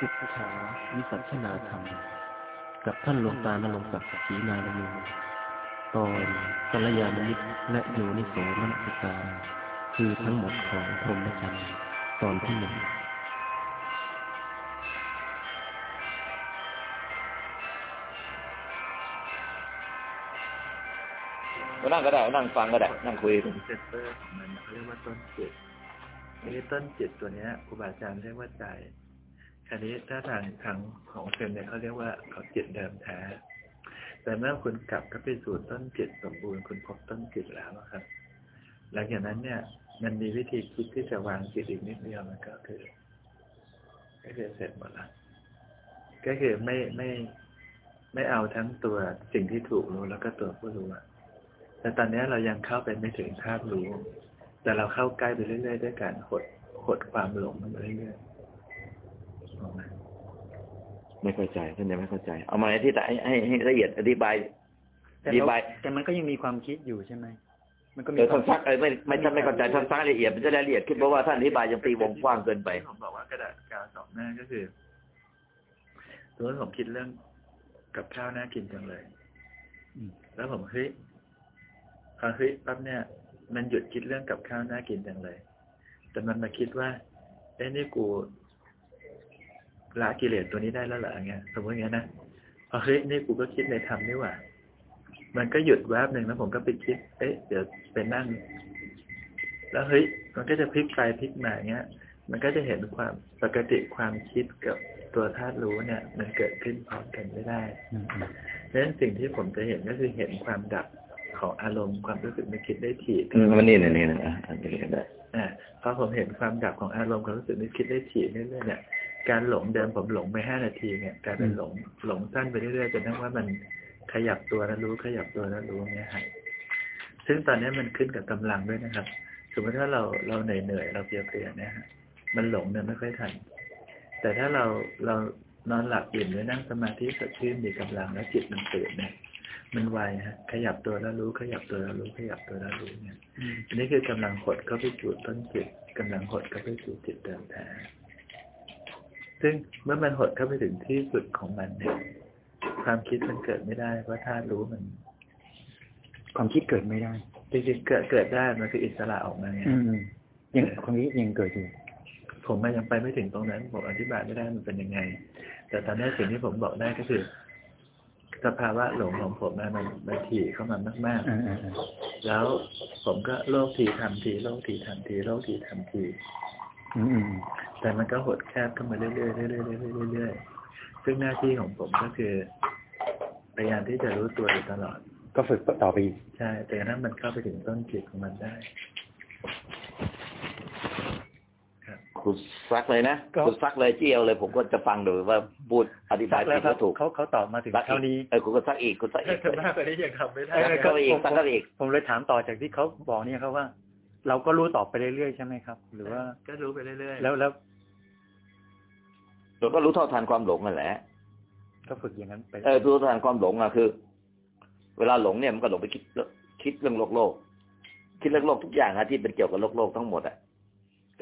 ศึกษาวิสัชนาธรรม กับท่านหลวงตาณรงค์ศักดิ์ศรีนารมินตอนกัลยาณมิตรและโยนิโสมนสิการคือทั้งหมดของพรหมจรรย์ตอนที่หนึ่งก็นั่งก็ได้ นั่งฟังก็ได้ นั่งคุยเป็น center ของมันเขาเรียกว่าต้นจิตทีนี้ต้นจิตตัวเนี้ยครูบาอาจารย์เรียกว่าใจ คราวนี้ถ้าทางทางของเซนเนี่ยเขาเรียกว่าเขาจิตเดิมแท้ แต่เมื่อคุณกลับเข้าไปสู่ต้นจิตสมบูรณ์คุณพบต้นจิตแล้วอะครับ หลังจากนั้นเนี่ยมันมีวิธีคิดที่จะวางจิตอีกนิดเดียวมันก็คือก็คือเสร็จหมดละก็คือไม่ไม่ไม่เอาทั้งตัวสิ่งที่ถูกรู้แล้วก็ตัวผู้รู้อะแต่ตอนนี้เรายังเข้าไปไม่ถึงธาตุรู้ แต่เราเข้าใกล้ไปเรื่อยๆด้วยการหดหดความหลงมันไปเรื่อยๆ ไหมไม่เข้าใจท่านยังไม่เข้าใจ เอามาอธิบายให้ให้ละเอียดอธิบายแต่อธิเราบายแต่มันก็ยังมีความคิดอยู่ใช่ไหมมันก็มีเดี๋ยวควาท่ามนซักเอ้ยไม่ไม่ท่านไม่เข้าใจท่านซักละเอียดมันจะได้ละเอียดขึ้นเพราะว่าท่านอธิบายยังตีวงกว้างเกินไปผมบอกว่ากระดาษกาวสองหน้าก็คือสมมติผมคิดเรื่องกับข้าวน่ากินจังเลยอืมแล้วผมเฮ้ยพอเฮ้ยปั๊บเนี่ย มันหยุดคิดเรื่องกับข้าวน่ากินจังเลย แต่มันมาคิดว่าเอ้นี่กู ละกิเลสตัวนี้ได้แล้วเหรออย่างเงี้ยสมมติอย่างเงี้ยนะพอเฮ้ยนี่กูก็คิดในธรรมนี่หว่า มันก็หยุดแวบหนึ่งแล้วผมก็ไปคิด เอ๊ะเดี๋ยวไปนั่ง แล้วเฮ้ย มันก็จะพลิกไปพลิกมาอย่างเงี้ย มันก็จะเห็นความปกติความคิดกับตัวธาตุรู้เนี่ย มันเกิดขึ้นพร้อมกันไม่ได้อืมอืมเพราะฉะนั้นสิ่งที่ผมจะเห็นก็คือเห็นความดับของอารมณ์ความรู้สึกนึกคิดได้ถี่อืมมันนี่นี่นี่นะอะอันนี้ก็ได้อ่าพอผมเห็นความดับของอารมณ์ความรู้สึกนึกคิดได้ถี่เรื่อยๆเนี่ย การหลงเดิมผมหลงไปห้านาทีเนี่ยกลายเป็นหลงหลงสั้นไปเรื่อยๆจนทั้งว่ามันขยับตัวแล้วรู้ ขยับตัวแล้วรู้เนี่ยฮะซึ่งตอนนี้มันขึ้นกับกำลังด้วยนะครับ สมมติถ้าเราเราเหนื่อยๆเราเพลียๆเนี่ยฮะมันหลงเนี่ยไม่ค่อยทัน แต่ถ้าเราเรานอนหลับอิ่มหรือนั่งสมาธิสดชื่นมีกำลังแล้วจิตมันตื่นเนี่ยมันไวฮะขยับตัวแล้วรู้ ขยับตัวแล้วรู้ ขยับตัวแล้วรู้เนี่ยอืมอันนี้คือกำลังหดเข้าไปสู่ต้นจิตกำลังหดเข้าไปสู่จิตเดิมแท้ ซึ่งเมื่อมันหดเข้าไปถึงที่สุดของมันเนี่ยความคิดมันเกิดไม่ได้เพราะธาตุรู้มัน ความคิดเกิดไม่ได้จริงๆเกิดเกิดได้มันคืออิสระออกมาไงอืมอืมยังความคิดยังเกิดอยู่ผมมันยังไปไม่ถึงตรงนั้นผมอธิบายไม่ได้มันเป็นยังไง แต่ตอนนี้สิ่งที่ผมบอกได้ก็คือสภาวะหลงของผมอะมันมันถี่เข้ามามากอ่าอ่าอ่าๆแล้วผมก็โลกทีทำทีโลกทีทำทีโลกทีทำทีอืมอืมอืม แต่มันก็หดแคบเข้ามาเรื่อยๆเรื่อยๆเรื่อยๆเรื่อยๆซึ่งหน้าที่ของผมก็คือพยายามที่จะรู้ตัวอยู่ตลอด ก็ฝึกต่อไปอีกใช่แต่ถ้ามันเข้าไปถึงต้นจิตของมันได้คุณซักเลยนะคุณซักเลยเจียวเลย ผมก็จะฟังดูว่าพูดอธิบายแล้ผิวดครัแล้บวถูกเขาเขาตอบมาถึงซักเท่าอีนี้กเออคุณก็ซักอีกคุณซักอีกแต่มากกว่านี้ยังทำไม่ได้เออซักเข้าไปอีกซักเข้าไปอีก ผมเลยถามต่อจากที่เขาบอกเนี่ยครับว่า เราก็รู้ต่อไปเรื่อยๆใช่ไหมครับ หรือว่าก็รู้ไปเรื่อยๆแล้วแล้วเราก็รู้เท่าทันความหลงนั่นแหละ ก็ฝึกอย่างนั้นไปเออรู้เท่าทันความหลงอะคือ เวลาหลงเนี่ยมันก็หลงไปคิดคิดเรื่องโลกโลก คิดเรื่องโลกทุกอย่างอะที่เป็นเกี่ยวกับโลกโลกทั้งหมดอะ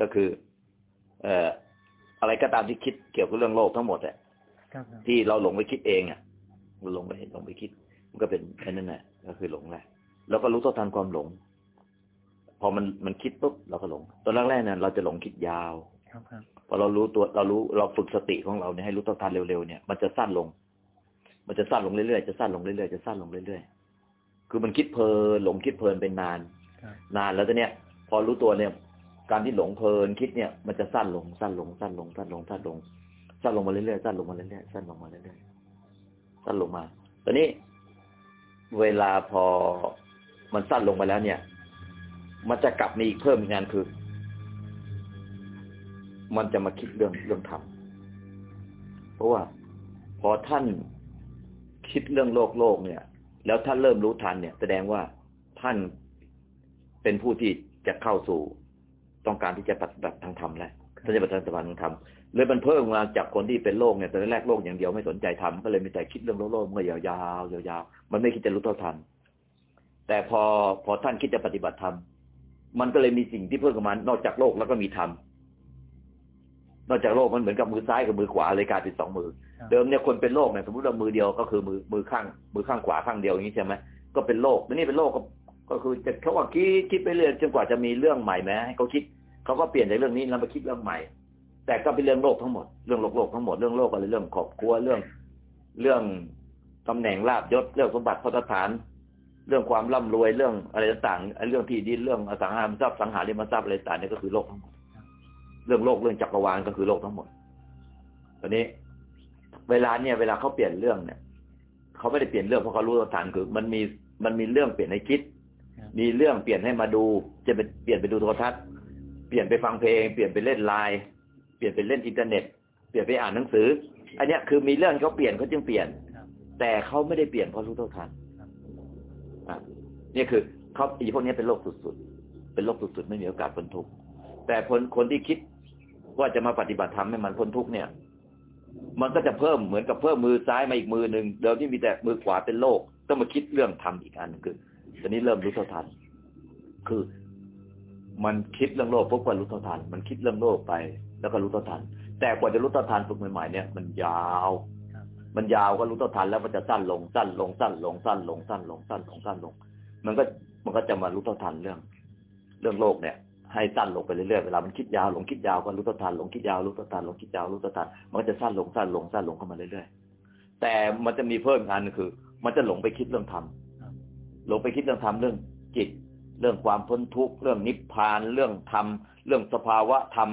ก็คือ เอ่ออะไรก็ตามที่คิดเกี่ยวกับเรื่องโลกทั้งหมดอะครับครับที่เราหลงไปคิดเองอะมันหลงไปหลงไปคิด มันก็เป็นแค่นั้นแหละก็คือหลงแหละแล้วก็รู้เท่าทันความหลง พอมันมันคิดปุ๊บเราก็หลง ตอนแรกๆเนี่ยเราจะหลงคิดยาวครับครับพอเรารู้ตัวเรารู้เราฝึกสติของเราเนี่ยให้รู้เท่าทันเร็วๆเนี่ยมันจะสั้นลง มันจะสั้นลงเรื่อยๆจะสั้นลงเรื่อยๆจะสั้นลงเรื่อยๆคือมันคิดเพลินหลงคิดเพลินเป็นนานครับนานแล้วตอนเนี้ย พอรู้ตัวเนี่ย การที่หลงเพลินคิดเนี่ย มันจะสั้นลงสั้นลงสั้นลงสั้นลงสั้นลงสั้นลงมาเรื่อยๆสั้นลงมาเรื่อยๆสั้นลงมาเรื่อยๆสั้นลงมาตอนนี้ เวลาพอมันสั้นลงไปแล้วเนี่ย มันจะกลับมีอีกเพิ่มอีกงานคือ มันจะมาคิดเรื่องเรื่องธรรมเพราะว่าพอท่านคิดเรื่องโลกโลกเนี่ย แล้วท่านเริ่มรู้ทันเนี่ย แสดงว่าท่านเป็นผู้ที่จะเข้าสู่ต้องการที่จะปฏิบัติทางธรรมแล้วท่านจะปฏิบัติทางธรรมเลยมันเพิ่มมาจากคนที่เป็นโลกเนี่ยตอนแรกโลกอย่างเดียวไม่สนใจธรรมก็เลยมีแต่คิดเรื่องโลกโลกมันก็ยาวๆยาวๆมันไม่คิดจะรู้เท่าทันแต่พอพอท่านคิดจะปฏิบัติธรรม มันก็เลยมีสิ่งที่เพิ่มขึ้นมานอกจากโลกแล้วก็มีธรรมนอกจากโลกมันเหมือนกับมือซ้ายกับมือขวาเลยกลายเป็นสองมือครับเดิมเนี่ยคนเป็นโรคเนี่ยสมมติว่ามือเดียวก็คือมือมือข้าง มือข้างขวาข้างเดียวอย่างนี้ใช่ไหมก็เป็นโรคแล้วนี่เป็นโรคก็ก็คือจะเขาว่าคิดคิดไปเรื่อยจนกว่าจะมีเรื่องใหม่ไหมให้เขาคิดเขาก็เปลี่ยนจากเรื่องนี้แล้วมาคิดเรื่องใหม่ แต่ก็เป็นเรื่องโลกทั้งหมดเรื่องโลกโลกทั้งหมดเรื่องโลกอะไรเรื่องครอบครัวเรื่องเรื่องตำแหน่งลาบยศเรื่องสมบัติพัฒฐาน เรื่องความร่ำรวยเรื่องอะไรต่างๆไอ้เรื่องที่ดินเรื่องอสังหาริมทรัพย์สังหาริมทรัพย์อะไรต่างๆเนี่ยก็คือโลกทั้งหมดเรื่องโลกเรื่องจักรวาลก็คือโลกทั้งหมดตอนนี้ เวลาเนี่ย เวลาเขาเปลี่ยนเรื่องเนี่ยเขาไม่ได้เปลี่ยนเรื่องเพราะเขารู้ทันคือ มันมีมันมีเรื่องเปลี่ยนให้คิดครับมีเรื่องเปลี่ยนให้มาดู จะเป็นเปลี่ยนไปดูโทรทัศน์ เปลี่ยนไปฟังเพลง เปลี่ยนไปเล่นไลน์เปลี่ยนไปเล่นอินเทอร์เน็ต เปลี่ยนไปอ่านหนังสือ อันเนี้ยคือมีเรื่องเขาเปลี่ยนเขาจึงเปลี่ยนครับแต่เขาไม่ได้เปลี่ยนเพราะรู้เท่าทันครับอะ นี่คือเขาอีพวกนี้เป็นโรคสุดๆ เป็นโรคสุดๆ ไม่มีโอกาสพ้นทุกข์แต่คนคนที่คิดว่าจะมาปฏิบัติธรรมให้มันพ้นทุกข์เนี่ย มันก็จะเพิ่มเหมือนกับเพิ่มมือซ้ายมาอีกมือหนึ่งเดิมที่มีแต่มือขวาเป็นโรคต้องมาคิดเรื่องทำอีกอันนึงคือตอนนี้เริ่มรู้เท่าทัน คือ มันคิดเรื่องโลกปุ๊บก็รู้เท่าทัน มันคิดเรื่องโลกไป แล้วก็รู้เท่าทัน แต่กว่าจะรู้เท่าทันฝึกใหม่ๆเนี่ยมันยาว มันยาวก็รู้เท่าทันแล้วมันจะสั้นลงสั้นลงสั้นลงสั้นลงสั้นลงสั้นลงสั้นลง มันก็มันก็จะมารู้เท่าทันเรื่อง เรื่องโลกเนี่ย ให้สั้นลงไปเรื่อยๆเวลามันคิดยาวหลงคิดยาวก็รู้เท่าทันหลงคิดยาวรู้เท่าทันหลงคิดยาวรู้เท่าทันมันก็จะสั้นลงสั้นลงสั้นลงเข้ามาเรื่อยๆแต่มันจะมีเพิ่มอันคือ มันจะหลงไปคิดเรื่องธรรมหลงไปคิดเรื่องธรรมเรื่องจิต เรื่องความพ้นทุกข์เรื่องนิพพานเรื่องธรรมเรื่องสภาวะธรรม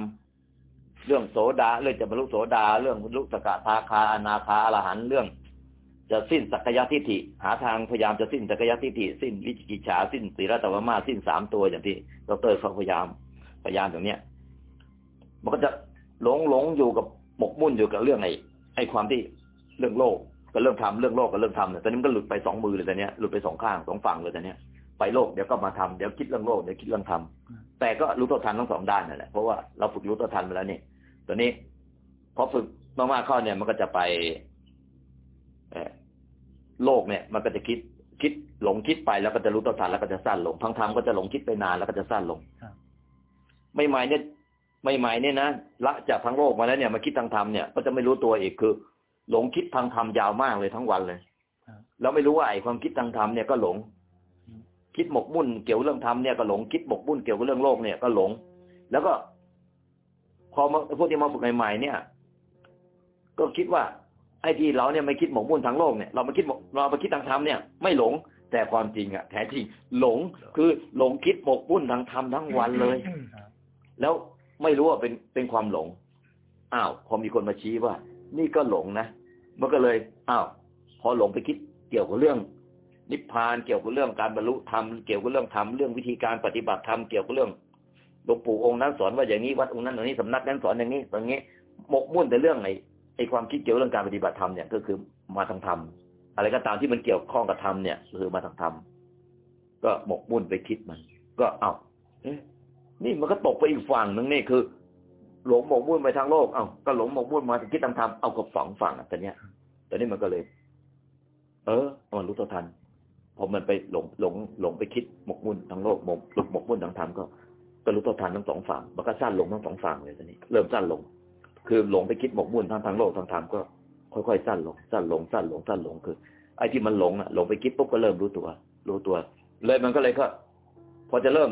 เรื่องโสดาเรื่องจะบรรลุโสดา เรื่องบรรลุสกทาคาอนาคาอรหันเรื่อง จะสิ้นสักยทิฏฐิ หาทางพยายามจะสิ้นสักยทิฏฐิ สิ้นวิจิกิจฉาสิ้นศีลตวมาสิ้นสามตัวอย่างที่ดรเขาพยายามพยายามอย่างเนี้ยมันก็จะหลงหลงอยู่กับหมกมุ่นอยู่กับเรื่องไอ้ไอ้ความที่เรื่องโลกกับเรื่องธรรมเรื่องโลกกับเรื่องธรรมเนี่ยตอนนี้มันก็หลุดไปสองมือเลยตอนเนี้ยหลุดไปสองข้างสองฝั่งเลยตอนเนี้ยไปโลกเดี๋ยวก็มาทำเดี๋ยวคิดเรื่องโลกเดี๋ยวคิดเรื่องธรรมแต่ก็รู้ตัวทันทั้งสองด้านนั่นแหละเพราะว่าเราฝึกรู้ตัวทันมาแล้วนี่ ตอนนี้พอฝึกมากๆเข้าเนี่ย มันก็จะไปเอ่อโลกเนี่ย มันก็จะคิดคิดหลงคิดไปแล้วก็จะรู้ตัวทันแล้วก็จะสั้นลงทั้งธรรมก็จะหลงคิดไปนานแล้วก็จะสั้นลงครับไม่หมายเนี่ย ไม่หมายเนี่ยนะละจากทั้งโลกมาแล้วเนี่ยมาคิดทางธรรมเนี่ยก็จะไม่รู้ตัวอีกคือ หลงคิดทางธรรมยาวมากเลยทั้งวันเลยครับแล้วไม่รู้ว่าไอ้ความคิดทางธรรมเนี่ยก็หลงอืมคิดหมกมุ่นเกี่ยวเรื่องธรรมเนี่ยก็หลงคิดหมกมุ่นเกี่ยวกับเรื่องโลกเนี่ยก็หลง แล้วก็ พอมาพวกที่มาฝึกใหม่ๆเนี่ย ก็คิดว่า ไอ้ที่เราเนี่ยไม่คิดหมกมุ่นทางโลกเนี่ยเรามาคิดหมกเรามาคิดทางธรรมเนี่ย ไม่หลงแต่ความจริงอะแท้จริงหลงคือหลงคิดหมกมุ่นทางธรรมทั้งวันเลยครับแล้วไม่รู้ว่าเป็นเป็นความหลงอ้าวพอมีคนมาชี้ว่า นี่ก็หลงนะมันก็เลยอ้าวพอหลงไปคิดเกี่ยวกับเรื่อง นิพพานเกี่ยวกับเรื่องการบรรลุธรรมเกี่ยวกับเรื่องธรรมเรื่องวิธีการปฏิบัติธรรมเกี่ยวกับเรื่อง หลวงปู่องค์นั้นสอนว่าอย่างนี้วัดองค์นั้นอย่างนี้สำนักนั้นสอนอย่างนี้อย่างนี้หมกมุ่นแต่เรื่องไอ้ไอ้ความคิดเกี่ยวเรื่องการปฏิบัติธรรมเนี่ยก็คือมาทางธรรมอะไรก็ตามที่มันเกี่ยวข้องกับธรรมเนี่ยคือมาทางธรรมก็หมกมุ่นไปคิดมัน ก็เอ้าเอ๊ะนี่มันก็ตกไปอีกฝั่งหนึ่งนี่คือ หลงหมกมุ่นไปทางโลกเอ้าก็หลงหมกมุ่นมาคิดทางธรรมเอากับสองฝั่งอะแต่เนี้ยแต่นี้มันก็เลย เออมันรู้ตัวทันพอมันไปหลงหลงหลงไปคิดหมกมุ่นทางโลกหมกหลงหมกมุ่นทางธรรมก็ ก็รู้ตัวทันทั้งสองฝั่งมันก็สั้นลงทั้งสองฝั่งเลยตอนนี้ เริ่มสั้นลง คือหลงไปคิดหมกมุ่นทางทางโลกทางธรรมก็ค่อยๆสั้นลงสั้นลงสั้นลงสั้นลงคือไอ้ที่มันหลงอะหลงไปคิดปุ๊บก็เริ่มรู้ตัว รู้ตัว เลยมันก็เลยก็พอจะเริ่ม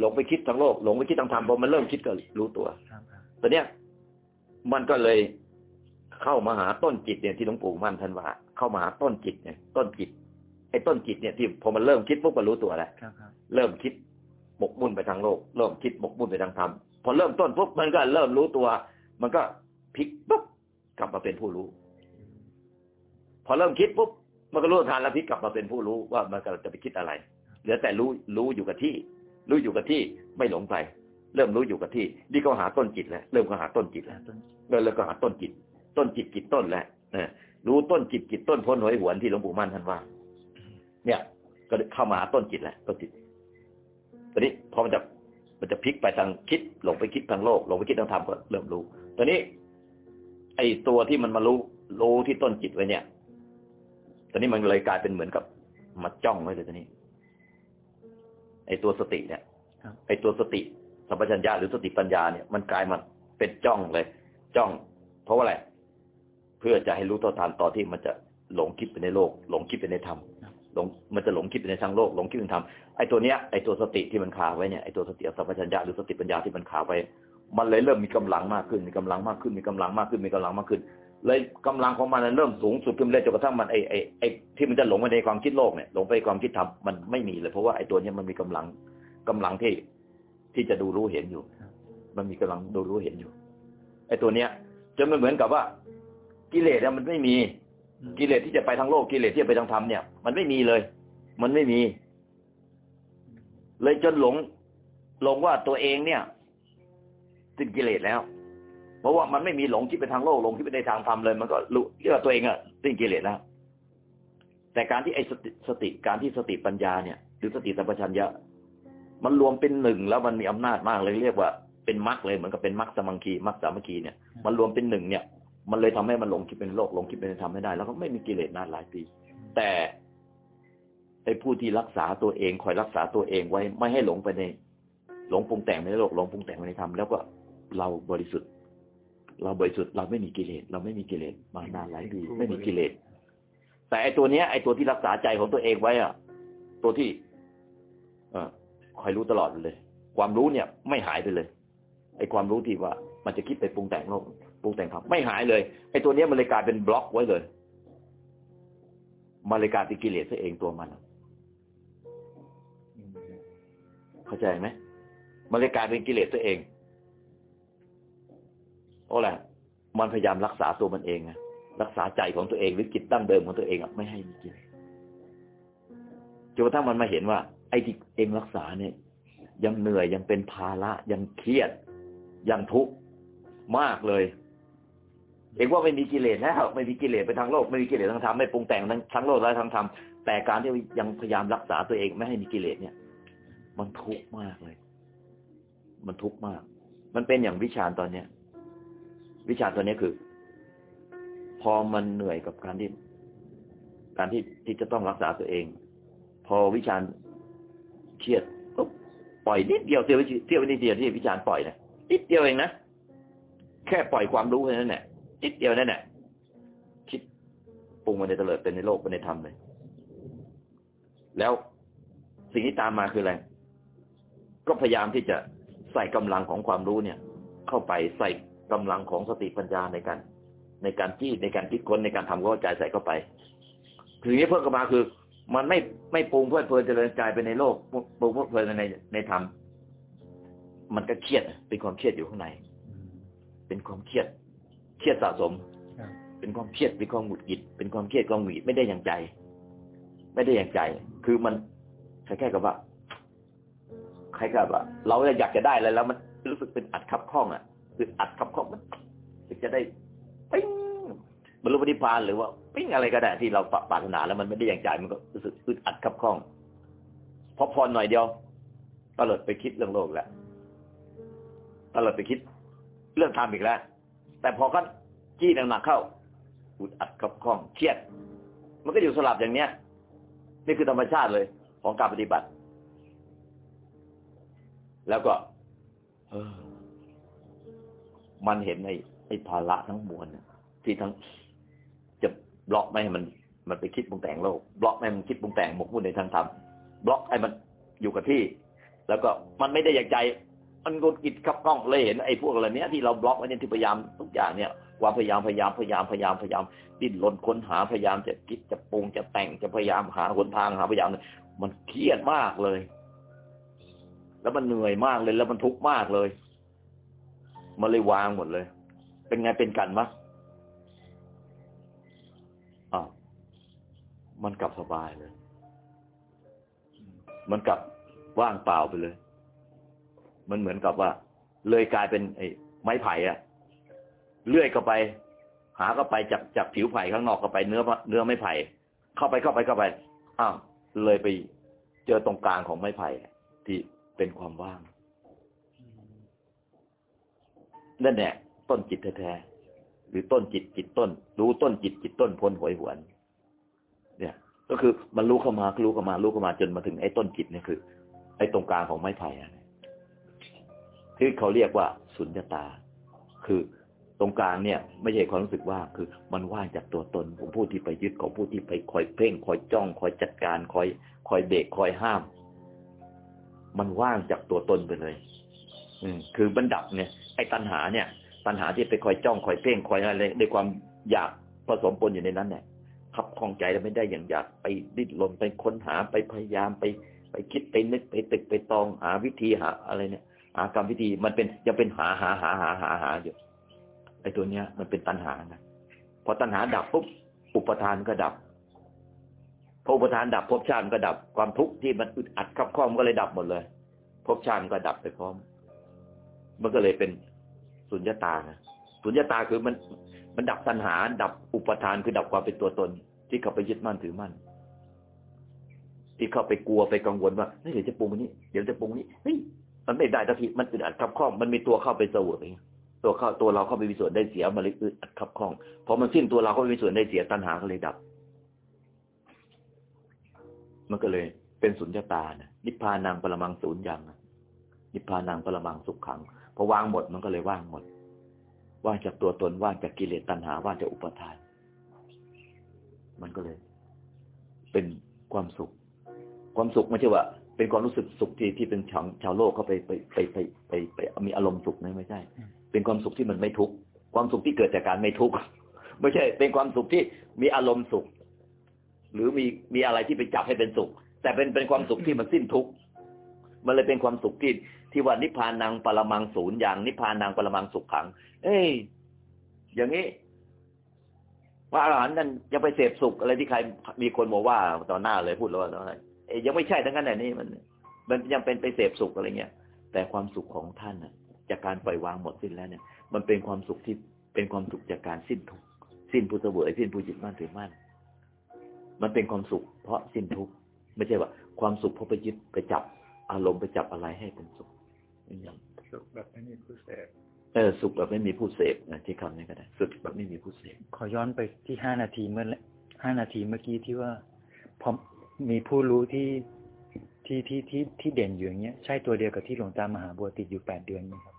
หลงไปคิดทางโลกหลงไปคิดทางธรรมพอมันเริ่มคิดก็รู้ตัวครับครับตอนเนี้ยมันก็เลยเข้ามาหาต้นจิตเนี่ยที่หลวงปู่มั่นท่านว่า เข้ามาหาต้นจิตเนี่ย ต้นจิตไอ้ต้นจิตเนี่ยที่พอมันเริ่มคิดปุ๊บก็รู้ตัวแล้วครับครับเริ่มคิด หมกมุ่นไปทางโลก เริ่มคิดหมกมุ่นไปทางธรรมพอเริ่มต้นปุ๊บมันก็เริ่มรู้ตัว มันก็พลิกปุ๊บกลับมาเป็นผู้รู้ พอเริ่มคิดปุ๊บมันก็รู้ทันแล้วพลิกกลับมาเป็นผู้รู้ว่ามันกำลังจะไปคิดอะไร เหลือแต่รู้รู้อยู่กับที่ รู้อยู่กับที่ไม่หลงไป เริ่มรู้อยู่กับที่ นี่ก็หาต้นจิตแล้วเริ่มก็หาต้นจิตแล้วต้นเริ่มแล้วก็หาต้นจิต ต้นจิตจิตต้นแล้วเออรู้ต้นจิตจิตต้นพ้นหวยหวนที่หลวงปู่มั่นท่านว่า เนี่ย ก็เข้ามาหาต้นจิตแล้วต้นจิต ตอนนี้พอมันจะมันจะพลิกไปทางคิดหลงไปคิดทางโลกหลงไปคิดทางธรรมก็เริ่มรู้ ตอนนี้ ไอ้ตัวที่มันมารู้รู้ที่ต้นจิตไว้เนี่ย ตอนนี้มันเลยกลายเป็นเหมือนกับมาจ้องไว้เลยตอนนี้ ไอ้ตัวสติเนี่ยครับไอ้ตัวสติสัมปชัญญะหรือสติปัญญาเนี่ยมันกลายมาเป็นจ้องเลย จ้อง เพราะว่าอะไรเพื่อจะให้รู้เท่าทันตอนที่มันจะหลงคิดไปในโลก หลงคิดไปในธรรม หลงมันจะหลงคิดไปในทางโลกหลงคิดในธรรมไอ้ตัวเนี้ยไอ้ตัวสติที่มันคาไว้เนี่ยไอ้ตัวสติสัมปชัญญะหรือสติปัญญาที่มันคาไว้ มันเลยเริ่มมีกำลังมากขึ้นมีกำลังมากขึ้นมีกำลังมากขึ้นมีกำลังมากขึ้น เลยกำลังของมันเริ่มสูงสุดขึ้นเรื่อยจนกระทั่งมันไอ้ไอ้ไอ้ที่มันจะหลงไปในความคิดโลกเนี่ยหลงไปในความคิดธรรมมันไม่มีเลยเพราะว่าไอ้ตัวเนี้ยมันมีกำลังกำลังที่ที่จะดูรู้เห็นอยู่ มันมีกำลังดูรู้เห็นอยู่ไอ้ตัวเนี้ยจนมันเหมือนกับว่ากิเลสมันไม่มี กิเลสที่จะไปทางโลกกิเลสที่จะไปทางธรรมเนี่ย มันไม่มีเลย มันไม่มี เลยจนหลงหลงว่าตัวเองเนี่ยสิ้นกิเลสแล้ว เพราะว่ามันไม่มีหลงคิดไปทางโลกหลงคิดไปในทางธรรมเลย มันก็รู้เรียกว่าตัวเองอะสิ้นกิเลสแล้วแต่การที่ไอ้สติสติการที่สติปัญญาเนี่ยหรือสติสัมปชัญญะมันรวมเป็นหนึ่งแล้วมันมีอำนาจมากเลยเรียกว่าเป็นมรรคเลยเหมือนกับเป็นมรรคสมังคีมรรคสามัคคีเนี่ยมันรวมเป็นหนึ่งเนี่ย มันเลยทำให้มันหลงคิดเป็นโลกหลงคิดเป็นธรรมไม่ได้ แล้วก็ไม่มีกิเลสนานหลายปี แต่ไอ้ผู้ที่รักษาตัวเองคอยรักษาตัวเองไว้ไม่ให้หลงไปใน หลงปรุงแต่งในโลกหลงปรุงแต่งในธรรมแล้วก็เราบริสุทธิ์ เราบริสุทธิ์เราไม่มีกิเลสเราไม่มีกิเลสมานานหลายปีไม่มีกิเลสแต่ไอ้ตัวเนี้ยไอ้ตัวที่รักษาใจของตัวเองไว้อะตัวที่เออคอยรู้ตลอดเลย ความรู้เนี่ย ไม่หายไปเลย ไอ้ความรู้ที่ว่า มันจะคิดไปปรุงแต่งโลก ปรุงแต่งธรรมไม่หายเลยไอ้ตัวเนี้ยมันเลยกลายเป็นบล็อกไว้เลยมันเลยกลายเป็นกิเลสซะเองตัวมันเข้าใจไหมมันเลยกลายเป็นกิเลสตัวเองโอ้แหละ มันพยายามรักษาตัวมันเองไงรักษาใจของตัวเองหรือจิตตั้งเดิมของตัวเองอะไม่ให้มีกิเลสจนกระทั่งมันมาเห็นว่า ไอ้ที่เองรักษาเนี่ย ยังเหนื่อยยังเป็นภาระยังเครียดยังทุกข์มากเลย เองว่าไม่มีกิเลสแล้วไม่มีกิเลสไปทางโลกไม่มีกิเลสทางธรรมไม่ปรุงแต่งทั้งทั้งโลกและทางธรรมแต่การที่ยังพยายามรักษาตัวเองไม่ให้มีกิเลสเนี่ย มันทุกข์มากเลย มันทุกข์มาก มันเป็นอย่างวิชาตอนเนี้ย วิชาตัวนี้คือ พอมันเหนื่อยกับการที่การที่ที่จะต้องรักษาตัวเอง พอวิชาเครียดปุ๊บปล่อยนิดเดียวเที่ยวเที่ยวนิดเดียวที่วิจารณ์ปล่อยนะนิดเดียวเองนะแค่ปล่อยความรู้แค่นั้นแหละ นิดเดียวนั่นแหละคิดปรุงมันในเตลิดเป็นในโลกเป็นในธรรมเลย แล้วสิ่งที่ตามมาคืออะไร ก็พยายามที่จะใส่กำลังของความรู้เนี่ย เข้าไปใส่กำลังของสติปัญญาในการในการจี้ในการคิดค้นในการทำเข้าใจใส่เข้าไปทีนี้เพิ่มเข้ามาคือ มันไม่ไม่ปรุงเพื่อเพลินเจริญใจไปในโลกปรุงเพื่อเพลินในในธรรมมันก็เครียดเป็นความเครียดอยู่ข้างใน เป็นความเครียด เครียดสะสมครับเป็นความเครียดเป็นความหงุดหงิด เป็นความเครียดความหงุดหงิดไม่ได้อย่างใจ ไม่ได้อย่างใจ คือมันคล้ายๆกับว่าคล้ายๆกับว่าเราอยากจะได้อะไรแล้ว มันรู้สึกเป็นอัดคับข้องอะ คืออัดคับข้องมันอยากจะได้ปิ้งบรรลุปฏิพานหรือว่าปิ้งอะไรก็ได้ที่เราปรารถนาแล้วมันไม่ได้อย่างใจมันก็รู้สึกอึดอัดคับข้องพอพรหน่อยเดียวตลอดไปคิดเรื่องโลกแล้วตลอดไปคิดเรื่องธรรมอีกแล้ว แต่พอก็จี้หนักๆเข้าอุดอัดกับข้องเครียด มันก็อยู่สลับอย่างเนี้ย นี่คือธรรมชาติเลยของการปฏิบัติ แล้วก็มันเห็นไอ้ไอ้ภาระทั้งมวลที่ทั้งจะบล็อกไม่ให้มัน มันไปคิดปรุงแต่งโลก บล็อกไม่ให้มันคิดปรุงแต่งหมกมุ่นในทางธรรมบล็อกให้มันอยู่กับที่ แล้วก็มันไม่ได้อยากใจ มันกดกิดขับกล้องเลยเห็นไอ้พวกอะไรเนี้ยที่เราบล็อกไว้เนี่ยที่พยายามทุกอย่างเนี่ยความพยายามพยายามพยายามพยายามพยายามดิ้นรนค้นหาพยายามจะคิดจะปรุงจะแต่งจะพยายามหาหนทางหาพยายามเนี่ยมันเครียดมากเลย แล้วมันเหนื่อยมากเลย แล้วมันทุกข์มากเลยมันเลยวางหมดเลย เป็นไงเป็นกันมะอ้าวมันกลับสบายเลย มันกลับว่างเปล่าไปเลย มันเหมือนกับว่า เลยกลายเป็นไอ้ไม้ไผ่อะเลื่อยเข้าไป หาเข้าไปจากจากผิวไผ่ข้างนอกเข้าไปเนื้อเนื้อไม้ไผ่เข้าไปเข้าไปเข้าไปอ้าวเลยไปเจอตรงกลางของไม้ไผ่ที่เป็นความว่างนั่นแหละต้นจิตแท้ๆหรือต้นจิตจิตต้น รู้ต้นจิตจิตต้นพ้นหวยหวน เนี่ย ก็คือมันรู้เข้ามารู้เข้ามารู้เข้ามาจนมาถึงไอ้ต้นจิตเนี่ยคือ ไอ้ตรงกลางของไม้ไผ่อะ ที่เขาเรียกว่าสุญญตา คือตรงกลางเนี่ย ไม่ใช่ความรู้สึกว่าคือ มันว่างจากตัวตนของผู้ที่ไปยึดของผู้ที่ไปคอยเพ่ง คอยจ้อง คอยจัดการ คอย คอยเบรกคอยห้าม มันว่างจากตัวตนไปเลย อืมคือบันดับเนี่ย ไอ้ตัณหาเนี่ย ตัณหาที่ไปคอยจ้อง คอยเพ่ง คอยอะไรในความอยากผสมปนอยู่ในนั้นเนี่ยขับคล่องใจแล้วไม่ได้อย่างอยากไปดิ้นรนไปค้นหาไปพยายามไป ไปคิดไปนึกไปตึกไปตองหาวิธีหาอะไรเนี่ย หากรรมวิธีมันเป็นยังเป็นหาหาหาหาหาหาอยู่ไอ้ตัวเนี้ย มันเป็นตัณหานะพอตัณหาดับปุ๊บอุปทานก็ดับพออุปทานดับภพชาติก็ดับความทุกข์ที่มันอึดอัดขับข้องมันก็เลยดับหมดเลยภพชาติก็ดับไปพร้อม มันก็เลยเป็นสุญญตานะสุญญตาคือมัน มันดับตัณหา ดับอุปทานคือดับความเป็นตัวตน ที่เขาไปยึดมั่นถือมั่นที่เขาไปกลัวไปกังวลว่าเฮ้ยเดี๋ยวจะปรุงนี้ เดี๋ยวจะปรุงนนี้เฮ้ย มันไม่ได้ทันทีมันอึดอัดขับข้อง มันมีตัวเข้าไปเสวยตัวเข้าตัวเราเข้าไปมีส่วนได้เสียมันเลยอึดอัดขับข้องพอมันสิ้นตัวเราเข้าไปมีส่วนได้เสียตัณหาก็เลยดับ มันก็เลยเป็นสุญญตานะนิพพานังปรมังศูนย์ยังนะนิพพานังปรมังสุขขังพอวางหมดมันก็เลยว่างหมด ว่างจากตัวตนว่างจากกิเลสตัณหาว่างจากอุปทาน มันก็เลย เป็นความสุข ความสุขไม่ใช่ว่า เป็นความรู้สึกสุขที่ที่เป็นชาวชาวโลกเขาไปไปไปไปไปไปมีอารมณ์สุขนะไม่ใช่ เป็นความสุขที่มันไม่ทุกข์ความสุขที่เกิดจากการไม่ทุกข์ไม่ใช่ เป็นความสุขที่มีอารมณ์สุข หรือมีมีอะไรที่ไปจับให้เป็นสุข แต่เป็นเป็นความสุขที่มันสิ้นทุกข์มันเลยเป็นความสุขที่ที่ว่านิพพานังปรมังศูนย์อย่างนิพพานังปรมังสุขขัง เอ้ยอย่างนี้พระอรหันต์นั่นยังไปเสพสุขอะไรที่ใครมีคนมาว่าต่อหน้าเลยพูดแล้วว่าเอ้ย ยังไม่ใช่ทั้งนั้นแหละนี่มัน มันยังเป็นไปเสพสุขอะไรเงี้ย แต่ความสุขของท่านน่ะจากการปล่อยวางหมดสิ้นแล้วเนี่ย มันเป็นความสุขที่เป็นความสุขจากการสิ้นทุกข์สิ้นผู้เสวยสิ้นผู้จิตมั่นถือมั่น มันเป็นความสุข เพราะสิ้นทุกข์ไม่ใช่ว่า ความสุขเพราะไปยึดไปจับอารมณ์ไปจับอะไรให้เป็นสุขอย่างสุขแบบไม่มีผู้เสพเออสุขแบบไม่มีผู้เสพนะที่คำนี้ก็ได้สุขแบบไม่มีผู้เสพขอย้อนไปที่ห้านาทีเมื่อห้านาทีเมื่อกี้ที่ว่าพอ มีผู้รู้ที่ที่ที่ที่ที่เด่นอยู่อย่างเงี้ยใช่ตัวเดียวกับที่หลวงตามหาบัวติดอยู่แปดเดือนไหมครับ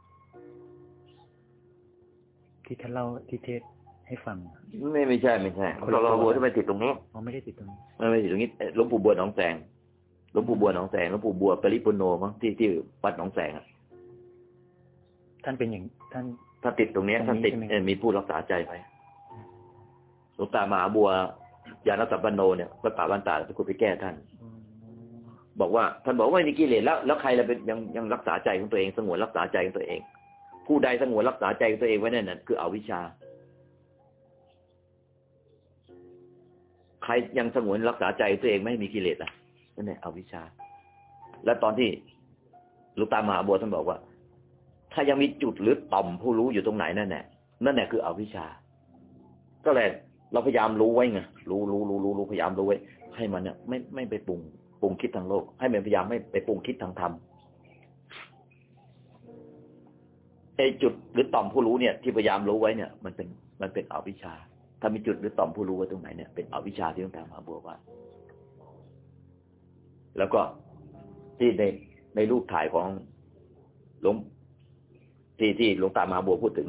ที่ท่านเล่าที่เทศให้ฟัง ไม่ไม่ใช่ไม่ใช่คนละเราตัวบัวที่ไปติดตรงนี้อ๋อไม่ได้ติดตรงนี้ไม่ไม่ติดตรงนี้เอ่อหลวงปู่บัวหนองแสงหลวงปู่บัวหนองแสงหลวงปู่บัวปริปุนโนมั้งที่ที่วัดหนองแสงอะท่านเป็นอย่างท่านถ้าติดตรงเนี้ยตรงนี้ท่านติดใช่ไหมเอ่อมีผู้รักษาใจไปหลวงตามหาบัว ยานสัมปันโนเนี่ยพระป่าบ้านตาดไปคุยไปแก้ท่าน บอกว่าท่านบอกว่าไม่มีกิเลสแล้ว แล้วใครเราเป็นยังยังรักษาใจของตัวเอง สงวนรักษาใจของตัวเอง ผู้ใดสงวนรักษาใจของตัวเองไว้นั่นน่ะคืออวิชชา ใครยังสงวนรักษาใจตัวเองไม่ให้มีกิเลสอะนั่นแหละอวิชชา และตอนที่หลูกตามหาบัวท่านบอกว่า ถ้ายังมีจุดหรือต่อมผู้รู้อยู่ตรงไหนนั่นแหละนั่นแหละคืออวิชชา ก็เลย เราพยายามรู้ไว้ไงรู้รู้รู้รู้รู้พยายามรู้ไว้ ให้มันเนี่ย ไม่ไม่ไปปรุงปรุงคิดทางโลก ให้มันพยายามไม่ไปปรุงคิดทางธรรมไอจุดหรือต่อมผู้รู้เนี่ย ที่พยายามรู้ไว้เนี่ย มันเป็นมันเป็นอวิชชา ถ้ามีจุดหรือต่อมผู้รู้ไว้ตรงไหนเนี่ยเป็นอวิชชาที่ต้องตามหาบัวว่า แล้วก็ที่ในในรูปถ่ายของหลวงที่ที่หลวงตามหาบัวพูดถึง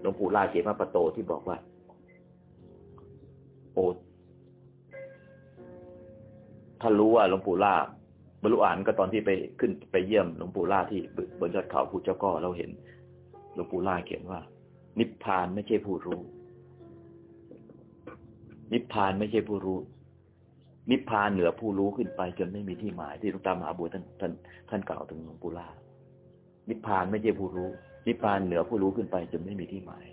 หลวงปู่ล่าเขมาปโตที่บอกว่า โอ้ท่านรู้ว่าหลวงปู่ล่าบรรลุอ่านก็ตอนที่ไปขึ้นไปเยี่ยมหลวงปู่ล่าที่บนยอดเขาภูเจ้าก็เราเห็นหลวงปู่ล่าเขียนว่า นิพพานไม่ใช่ผู้รู้ นิพพานไม่ใช่ผู้รู้ นิพพานเหนือผู้รู้ขึ้นไป จนไม่มีที่หมายที่หลวงตามหาบัวท่านท่านท่านกล่าวถึงหลวงปู่ล่านิพพานไม่ใช่ผู้รู้ นิพพานเหนือผู้รู้ขึ้นไป จนไม่มีที่หมาย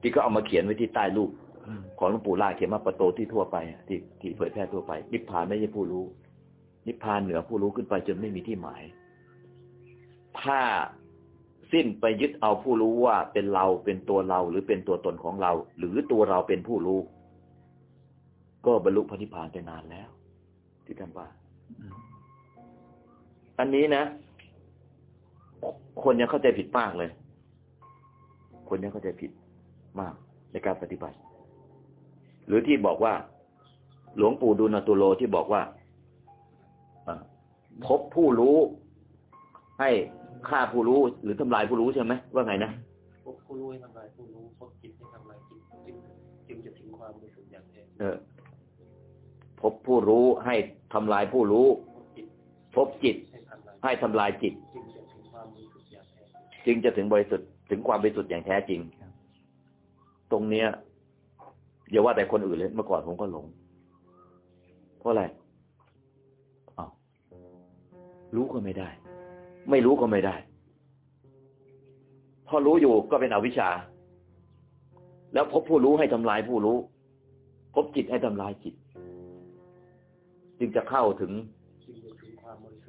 ที่ก็เอามาเขียนไว้ที่ใต้รูป ของหลวงปู่ล่าเขียนมาประโตที่ทั่วไปอะที่ที่เผยแพร่ทั่วไป นิพพานไม่ใช่ผู้รู้ นิพพานเหนือผู้รู้ขึ้นไปจนไม่มีที่หมาย ถ้าสิ้นไปยึดเอาผู้รู้ว่าเป็นเราเป็นตัวเราหรือเป็นตัวตนของเรา หรือตัวเราเป็นผู้รู้ ก็บรรลุพระนิพพานไปนานแล้ว ที่ท่านว่าอืมอันนี้นะ คนยังเข้าใจผิดมากเลย คนยังเข้าใจผิดมากในการปฏิบัติ หรือที่บอกว่า หลวงปู่ดูลตุโลที่บอกว่าอ่าพบผู้รู้ ให้ฆ่าผู้รู้ หรือทำลายผู้รู้ใช่ไหมว่าไงนะพบผู้รู้ให้ทำลายผู้รู้พบจิตให้ทำลายจิตจึงจึงจะถึงความบริสุทธิ์อย่างแท้จริงเออพบผู้รู้ให้ทำลายผู้รู้ พบจิตพบจิตให้ทำลายให้ทำลายจิตจึงจะถึงความบริสุทธิ์อย่างแท้จริงจึงจะถึงบริสุทธิ์ถึงความบริสุทธิ์อย่างแท้จริงครับตรงเนี้ย อย่าว่าแต่คนอื่นเลย เมื่อก่อนผมก็หลง เพราะอะไรอ้าวรู้ก็ไม่ได้ ไม่รู้ก็ไม่ได้ พอรู้อยู่ก็เป็นอวิชชา แล้วพบผู้รู้ให้ทำลายผู้รู้ พบจิตให้ทำลายจิต จึงจะเข้าถึง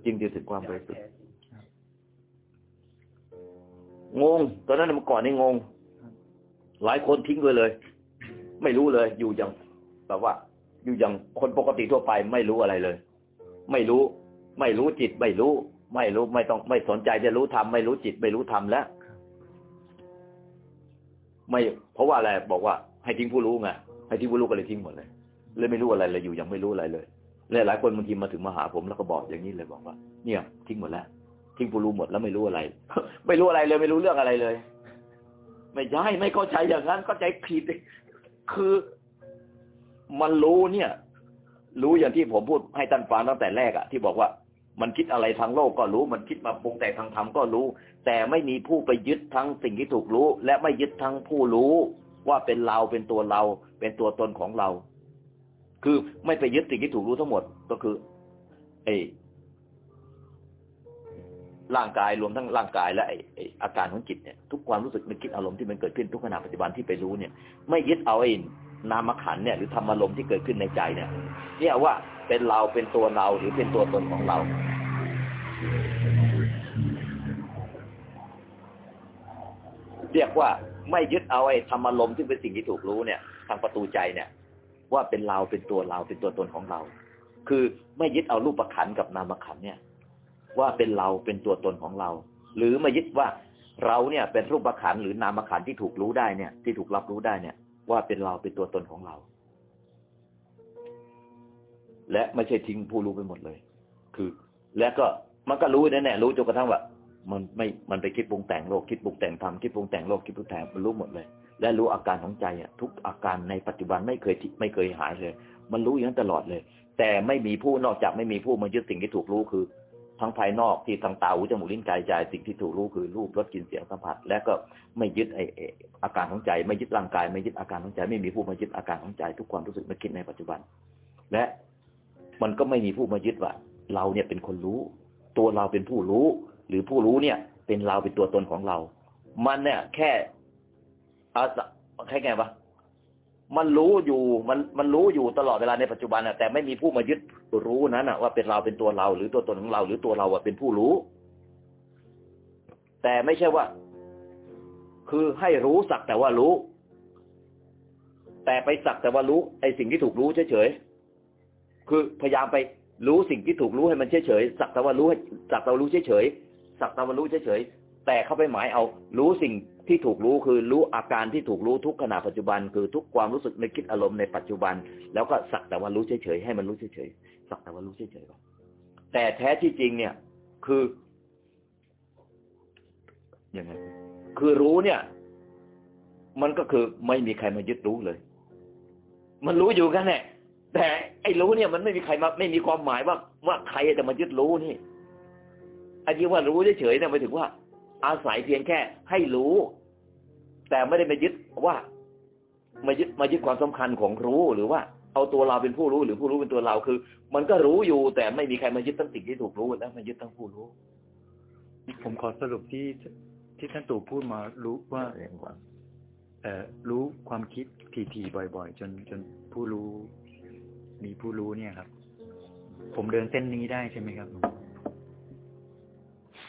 จึงจะถึงความบริสุทธิ์งง ตอนนั้นเมื่อก่อนนี่งง หลายคนทิ้งไปเลย ไม่รู้เลย อยู่อย่างแบบว่า อยู่อย่างคนปกติทั่วไปไม่รู้อะไรเลย ไม่รู้ ไม่รู้จิต ไม่รู้ ไม่รู้ไม่ต้องไม่สนใจจะรู้ธรรมไม่รู้จิต ไม่รู้ธรรมแล้วไม่เพราะว่าอะไรบอกว่า ให้ทิ้งผู้รู้ไงให้ทิ้งผู้รู้ก็เลยทิ้งหมดเลยเลยไม่รู้อะไรเลยอยู่ย่างไม่รู้อะไรเลยและหลายคนบางทีมาถึงมาหาผมแล้วก็บอกอย่างนี้เลยบอกว่า เนี่ย ทิ้งหมดแล้วทิ้งผู้รู้หมดแล้วไม่รู้อะไร ไม่รู้อะไรเลย ไม่รู้เรื่องอะไรเลย ไม่ใช่ไม่เข้าใจอย่างนั้นเข้าใจผิด คือมันรู้เนี่ย รู้อย่างที่ผมพูดให้ท่านฟังตั้งแต่แรกอะที่บอกว่ามันคิดอะไรทางโลกก็รู้ มันคิดมาปรุงแต่งทางธรรมก็รู้ แต่ไม่มีผู้ไปยึดทั้งสิ่งที่ถูกรู้ และไม่ยึดทั้งผู้รู้ว่าเป็นเราเป็นตัวเรา เป็นตัวตนของเรา คือไม่ไปยึดสิ่งที่ถูกรู้ทั้งหมดก็คือ ไอ้ ร่างกายรวมทั้งร่างกายและไออาการของจิตเนี่ยทุกความรู้สึกนึกคิดอารมณ์ที่มันเกิดขึ้นทุกขณะปัจจุบันที่ไปรู้เนี่ย ไม่ยึดเอาไอ้นามขันเนี่ย หรือธรรมอารมณ์ที่เกิดขึ้นในใจเนี่ยเนี่ยว่าเป็นเราเป็นตัวเราหรือเป็นตัวตนของเรา เรียกว่าไม่ยึดเอาไอ้ธรรมอารมณ์ที่เป็นสิ่งที่ถูกรู้เนี่ย ทางประตูใจเนี่ย ว่าเป็นเราเป็นตัวเราเป็นตัวตนของเรา คือไม่ยึดเอารูปขันกับนามขันเนี่ย ว่าเป็นเราเป็นตัวตนของเรา หรือม่ยึดว่าเราเนี่ยเป็นรูปขันหรือนามขันที่ถูกรู้ได้เนี่ย ที่ถูกรับรู้ได้เนี่ย ว่าเป็นเราเป็นตัวตนของเรา และไม่ใช่ทิ้งผู้รู้ไปหมดเลย คือ และก็มันก็รู้แน่ๆรู้จนกระทั่งว่ามันไม่ มันไปคิดปรุงแต่งโลกคิดปรุงแต่งธรรมคิดปรุงแต่งโลกคิดปรุงแต่งมันรู้หมดเลย และรู้อาการของใจอะทุกอาการในปัจจุบันไม่เคยไม่เคยหายเลย มันรู้อย่างนั้นตลอดเลย แต่ไม่มีผู้นอกจากไม่มีผู้มายึดสิ่งที่ถูกรู้คือ ทั้งภายนอกที่ทางตาหูจมูกลิ้นกายใจสิ่งที่ถูกรู้คือรูปรสกลิ่นเสียงสัมผัส และก็ไม่ยึดไอไอ้อาการของใจ ไม่ยึดร่างกาย ไม่ยึดอาการของใจ ไม่มีผู้มายึดอาการของใจ ทุกความรู้สึกนึกคิดในปัจจุบัน และมันก็ไม่มีผู้มายึดว่า เราเนี่ยเป็นคนรู้ ตัวเราเป็นผู้รู้ หรือผู้รู้เนี่ย เป็นเราเป็นตัวตนของเรา มันเนี่ย แค่อาศัยแค่ไงวะมันรู้อยู่มันมันรู้อยู่ตลอดเวลาในปัจจุบันน่ะแต่ไม่มีผู้มายึด รู้นั้นน่ะว่าเป็นเราเป็นตัวเรา หรือตัวตนของเรา หรือตัวเราอะเป็นผู้รู้ แต่ไม่ใช่ว่า คือให้รู้สักแต่ว่ารู้ แต่ไปสักแต่ว่ารู้ไอ้สิ่งที่ถูกรู้เฉยๆคือพยายามไปรู้สิ่งที่ถูกรู้ให้มันเฉยๆสักแต่ว่ารู้ให้สักแต่ว่ารู้เฉยๆสักแต่ว่ารู้เฉยๆแต่เข้าไปหมายเอา รู้สิ่งที่ถูกรู้คือรู้อาการที่ถูกรู้ทุกขณะปัจจุบัน คือทุกความรู้สึกในคิดอารมณ์ในปัจจุบัน แล้วก็สักแต่ว่ารู้เฉยๆให้มันรู้เฉยๆ สักแต่ว่ารู้เฉยๆก่อนแต่แท้ที่จริงเนี่ย คือยังไงคือรู้เนี่ย มันก็คือไม่มีใครมายึดรู้เลย มันรู้อยู่กันแหละแต่ไอ้รู้เนี่ยมันไม่มีใครมาไม่มีความหมายว่าว่าใครจะมายึดรู้นี่ไอ้ที่ว่ารู้เฉยๆเนี่ยหมายถึงว่า อาศัยเพียงแค่ให้รู้ แต่ไม่ได้มายึดว่ามายึดมายึดความสำคัญของรู้หรือว่า เอาตัวเราเป็นผู้รู้หรือผู้รู้เป็นตัวเราคือ มันก็รู้อยู่แต่ไม่มีใครมายึดทั้งสิ่งที่ถูกรู้และมายึดทั้งผู้รู้ ผมขอสรุปที่ที่ท่านตู่พูดมารู้ว่าเอ่อรู้ความคิดทีๆบ่อย ๆ จนจนผู้รู้ มีผู้รู้เนี่ยครับ ผมเดินเส้นนี้ได้ใช่ไหมครับ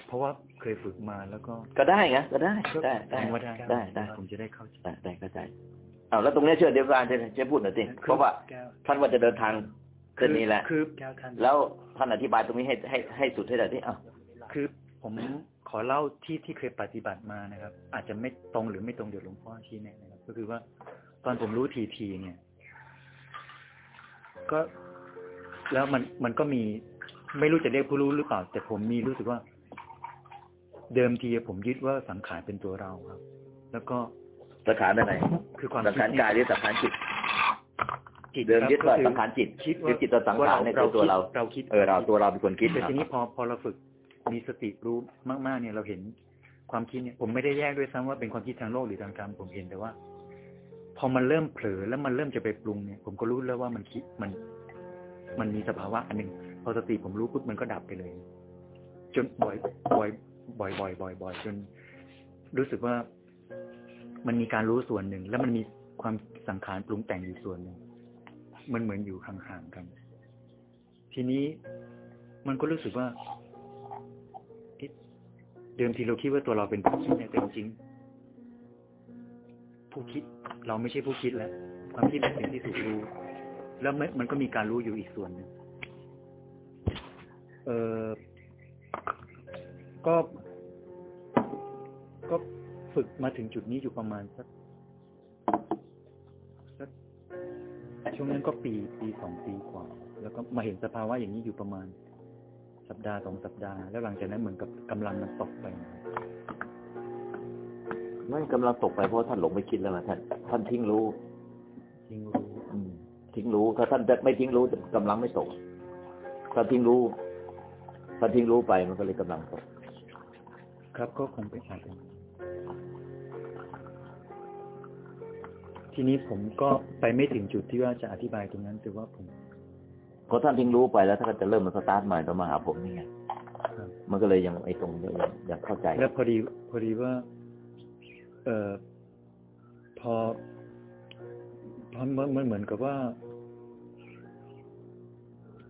เพราะว่า เคยฝึกมาแล้วก็ ก็ได้ไงก็ได้ได้แสได้ดงว่าได้ได้ได้ผมจะได้เข้าใจได้ได้เข้าใจเอาแล้วตรงเนี้ยเชื่อเดียวกันใช่ไหมใช่พูดหน่อยสิเพราะว่าแก้วท่านว่าจะเดินทางเส้นนี้แหละคือแก้วท่านแล้วท่านอธิบายตรงนี้ให้ให้ให้สุดให้หน่อยที่อ้าวคือผมขอเล่าที่ที่เคยปฏิบัติมานะครับ อาจจะไม่ตรงหรือไม่ตรงเดี๋ยวหลวงพ่อชี้แนะนะครับ ก็คือว่าตอนผมรู้ทีทีๆเนี่ย ก็แล้วมันมันก็มีไม่รู้จะเรียกผู้รู้หรือเปล่า แต่ผมมีรู้สึกว่า เดิมทีผมยึดว่าสังขารเป็นตัวเราครับ แล้วก็สังขารอะไรคือความสังขารคิดกายหรือสังขารจิตจิตเดิมครับยึดว่าก็คือสังขารจิตคิดยึดจิตตัวสังขารในตัวตัวเราเราคิดเออเราตัวเราเป็นคนคิดแต่ทีนี้พอพอเราฝึกมีสติรู้มาก ๆ เนี่ยเราเห็นความคิดเนี่ยผมไม่ได้แยกด้วยซ้ำว่าเป็นความคิดทางโลกหรือทางธรรมผมเห็นแต่ว่า พอมันเริ่มเผลอแล้วมันเริ่มจะไปปรุงเนี่ย ผมก็รู้แล้วว่ามันคิดมัน มันมีสภาวะอันหนึ่งพอสติผมรู้ปุ๊บมันก็ดับไปเลย จนบ่อยบ่อย บ่อยบ่อยบ่อยบ่อยจนรู้สึกว่ามันมีการรู้ส่วนหนึ่ง แล้วมันมีความสังขารปรุงแต่งอยู่ส่วนหนึ่งมันเหมือนอยู่ห่างๆกัน ทีนี้มันก็รู้สึกว่าเดิมทีเราคิดว่าตัวเราเป็นผู้คิดแต่จริง ผู้คิดเราไม่ใช่ผู้คิดแล้ว ความคิดเป็นสิ่งที่ถูกรู้ แล้วมันมันก็มีการรู้อยู่อีกส่วนหนึ่งเออ ก็ ก็ฝึกมาถึงจุดนี้อยู่ประมาณสักสักช่วงนั้นก็ปีปีสองปีกว่า แล้วก็มาเห็นสภาวะอย่างนี้อยู่ประมาณ สัปดาห์สองสัปดาห์ แล้วหลังจากนั้นเหมือนกับกำลังมันตกไปไม่กำลังตกไปเพราะท่านหลงไปคิดแล้วนะท่านท่านทิ้งรู้จริงรู้อืมทิ้งรู้ถ้าท่านจะไม่ทิ้งรู้กำลังไม่ตกถ้าทิ้งรู้ถ้าทิ้งรู้ไปมันก็เลยกำลังตก ครับก็คงเป็นอาจารย์ทีนี้ผมก็ไปไม่ถึงจุดที่ว่าจะอธิบายตรงนั้นแต่ว่าผมพอท่านทิ้งรู้ไปแล้วท่านก็จะเริ่มมาสตาร์ทใหม่ต้องมาหาผมนี่ไงครับมันก็เลยยังไอ้ตรงนี้ยังยังเข้าใจ แล้วพอดีพอดีว่า เอ่อพอพอมันมันเหมือนกับว่า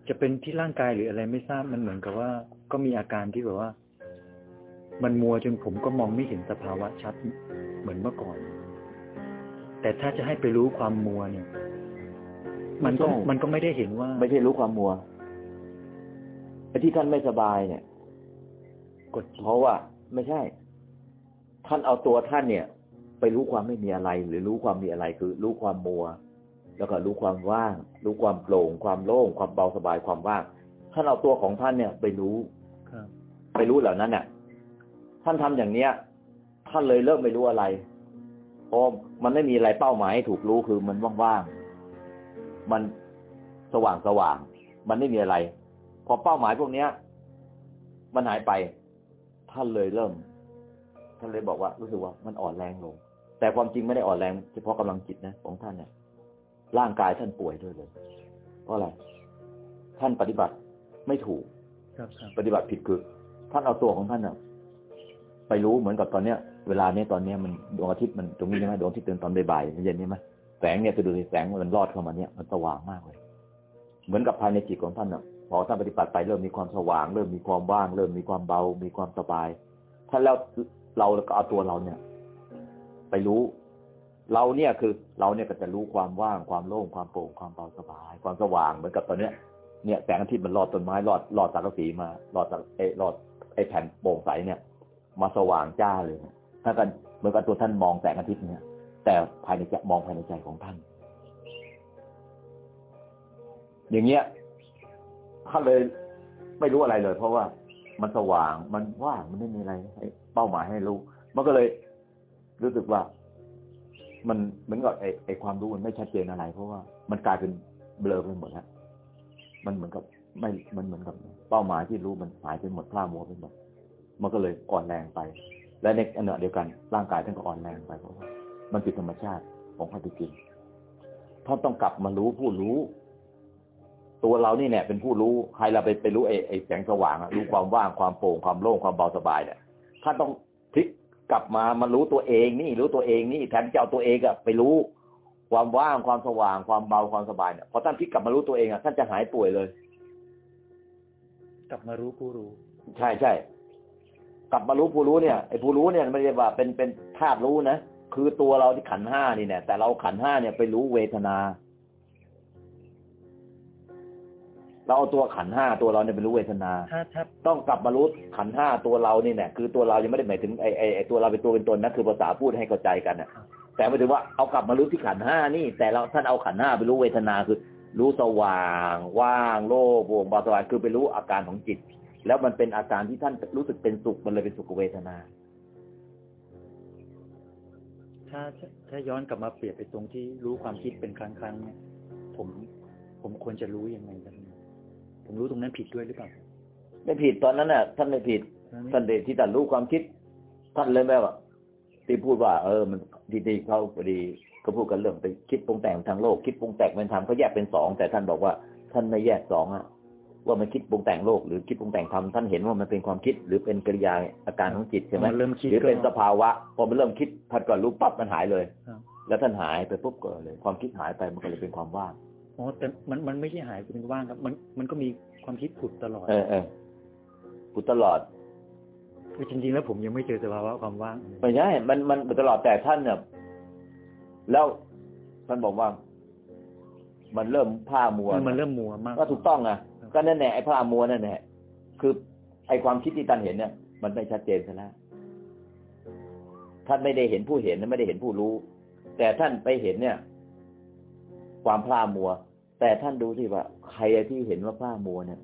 จะเป็นที่ร่างกายหรืออะไรไม่ทราบมันเหมือนกับว่า ก็มีอาการที่แบบว่า มันมัวจนผมก็มองไม่เห็นสภาวะชัดเหมือนเมื่อก่อน แต่ถ้าจะให้ไปรู้ความมัวเนี่ย มันก็ไม่ใช่มันก็ไม่ได้เห็นว่า ไม่ใช่รู้ความมัวไอ้ที่ท่านไม่สบายเนี่ยกดจิตเพราะว่า ไม่ใช่ ท่านเอาตัวท่านเนี่ย ไปรู้ความไม่มีอะไร หรือรู้ความมีอะไรคือ รู้ความมัว แล้วก็รู้ความว่าง รู้ความโปร่ง ความโล่ง ความเบาสบายความว่างท่านเอาตัวของท่านเนี่ย ไปรู้ครับไปรู้เหล่านั้นเนี่ย ท่านทำอย่างเนี้ย ท่านเลยเริ่มไม่รู้อะไรเพราะมันไม่มีอะไรเป้าหมายให้ถูกรู้คือมันว่างๆมันสว่างสว่างๆมันไม่มีอะไร พอเป้าหมายพวกเนี้ย มันหายไป ท่านเลยเริ่ม ท่านเลยบอกว่า รู้สึกว่ามันอ่อนแรงลง แต่ความจริงไม่ได้อ่อนแรงเฉพาะกำลังจิตนะของท่านเนี่ยร่างกายท่านป่วยด้วยเลย เพราะอะไร ท่านปฏิบัติไม่ถูกครับครับปฏิบัติผิดคือ ท่านเอาตัวของท่านน่ะ ไปรู้เหมือนกับตอนเนี้ยเวลาเนี้ยตอนเนี้ยมันดวงอาทิตย์มันตรงนี้ใช่ไหมดวงอาทิตย์เตือนตอนบ่ายๆเย็นนี่ไหมแสงเนี่ยจะดูแสงมันรอดเข้ามาเนี่ยมันสว่างมากเลย เหมือนกับภายในจิตของท่านน่ะพอท่านปฏิบัติไปเริ่มมีความสว่าง เริ่มมีความว่าง เริ่มมีความเบา มีความสบายท่านแล้วเราก็เอาตัวเราเนี่ย ไปรู้ เราเนี่ยคือเราเนี่ยก็จะรู้ความว่างความโล่งความโปร่งความเบาสบาย ความสว่างเหมือนกับตอนเนี้ยเนี่ยแสงอาทิตย์มันรอดต้นไม้รอดรอดสังกะสีมา รอดสังเอรอดไอแผ่นโปร่งใสเนี่ย มาสว่างจ้าเลยเนี่ยถ้ากันเหมือนกับตัวท่านมองแสงอาทิตย์เนี่ยแต่ภายในใจมองภายในใจของท่าน อย่างเงี้ยท่านเลยไม่รู้อะไรเลย เพราะว่ามันสว่างมันว่างมันไม่มีอะไรเป้าหมายให้รู้ มันก็เลยรู้สึกว่า มันเหมือนกับไอไอความรู้มันไม่ชัดเจนอะไร เพราะว่ามันกลายเป็นเบลอไปหมดแล้วมันเหมือนกับไม่มันเหมือนกับ เป้าหมายที่รู้มันหายไปหมดพลาดมัวไปหมด มันก็เลยอ่อนแรงไป และในขณะเดียวกันร่างกายท่านก็อ่อนแรงไปเพราะว่ามันผิดธรรมชาติของความเป็นจริงท่านต้องกลับมารู้ผู้รู้ ตัวเรานี่เนี่ยเป็นผู้รู้ใครเราไปไปรู้ไอ้ไอ้แสงสว่างอะรู้ความว่างความโปร่งความโล่งความเบาสบายเนี่ยท่านต้องพลิกกลับมามารู้ตัวเองนี่รู้ตัวเองนี่แทนที่จะเอาตัวเองอะไปรู้ ความว่างความสว่าง ความเบาความสบายเนี่ยพอท่านพลิกกลับมารู้ตัวเองอะท่านจะหายป่วยเลย กลับมารู้ผู้รู้ ใช่ใช่ กลับมารู้ผู้รู้เนี่ยไอ้ผู้รู้เนี่ยไม่ได้ว่าเป็นเป็นธาตุรู้นะคือตัวเราที่ขันธ์ห้านี่เนี่ยแต่เราขันธ์ห้าเนี่ยไปรู้เวทนา เราเอาตัวขันธ์ห้าตัวเราเนี่ยไปรู้เวทนาถ้าถ้าต้องกลับมารู้ขันธ์ห้าตัวเรานี่เนี่ยคือตัวเรายังไม่ได้หมายถึงไอ้ไอ้ไอ้ตัวเราเป็นตัวเป็นตนนะคือภาษาพูดให้เข้าใจกันน่ะ แต่หมายถึงว่าเอากลับมารู้ที่ขันธ์ห้านี่ แต่เราท่านเอาขันธ์ห้าไปรู้เวทนาคือ รู้สว่าง ว่างโล่งโปร่งเบาสบายคือไปรู้อาการของจิต แล้วมันเป็นอาการที่ท่านรู้สึกเป็นสุขมันเลยเป็นสุขเวทนา ถ้าถ้าถ้าย้อนกลับมาเปรียบไปตรงที่รู้ความคิดเป็นครั้งครั้งๆเนี่ยผมผมควรจะรู้ยังไงครับผมรู้ตรงนั้นผิดด้วยหรือเปล่าไม่ผิดตอนนั้นน่ะ ท่านไม่ผิดท่านเดชที่ท่านรู้ความคิด ท่านเลยแบบว่าที่พูดว่า เออ มันดีๆเขาพอดีก็พูดกันเรื่องไปคิดปรุงแต่งทางโลก คิดปรุงแต่งเป็นธรรมเขาแยกเป็นสองแต่ท่านบอกว่า ท่านไม่แยกสองอะ ว่ามันคิดปรุงแต่งโลกหรือคิดปรุงแต่งธรรมท่านเห็นว่ามันเป็นความคิด หรือเป็นกิริยาอาการของจิตใช่ไหมมันเริ่มคิดหรือเป็นก็สภาวะ พอมันเริ่มคิดท่านก็รู้ปั๊บมันหายเลยครับแล้วท่านหายไปปุ๊บก็เลย ความคิดหายไปมันก็เลยเป็นความว่างอ๋อแต่มันมันไม่ใช่หายไปเป็นว่างครับ มันมันก็มีความคิดผุดตลอด เออเออพูดตลอดคือจริงๆแล้วผมยังไม่เจอสภาวะความว่างไม่ใช่มันมันมันตลอดแต่ท่านเนี่ยแล้วท่านบอกว่า มันเริ่มผ้ามัวมันเริ่มมัวมากก็ถูกต้องอะ ก็นั่นแหละไอ้ผ้ามัวนั่นแหละคือไอ้ความคิดที่ท่านเห็นเนี่ย มันไม่ชัดเจนซะแล้วท่านไม่ได้เห็นผู้เห็นและไม่ได้เห็นผู้รู้ แต่ท่านไปเห็นเนี่ย ความพร่ามัว แต่ท่านดูสิว่า ใครที่เห็นว่าพร่ามัวเนี่ย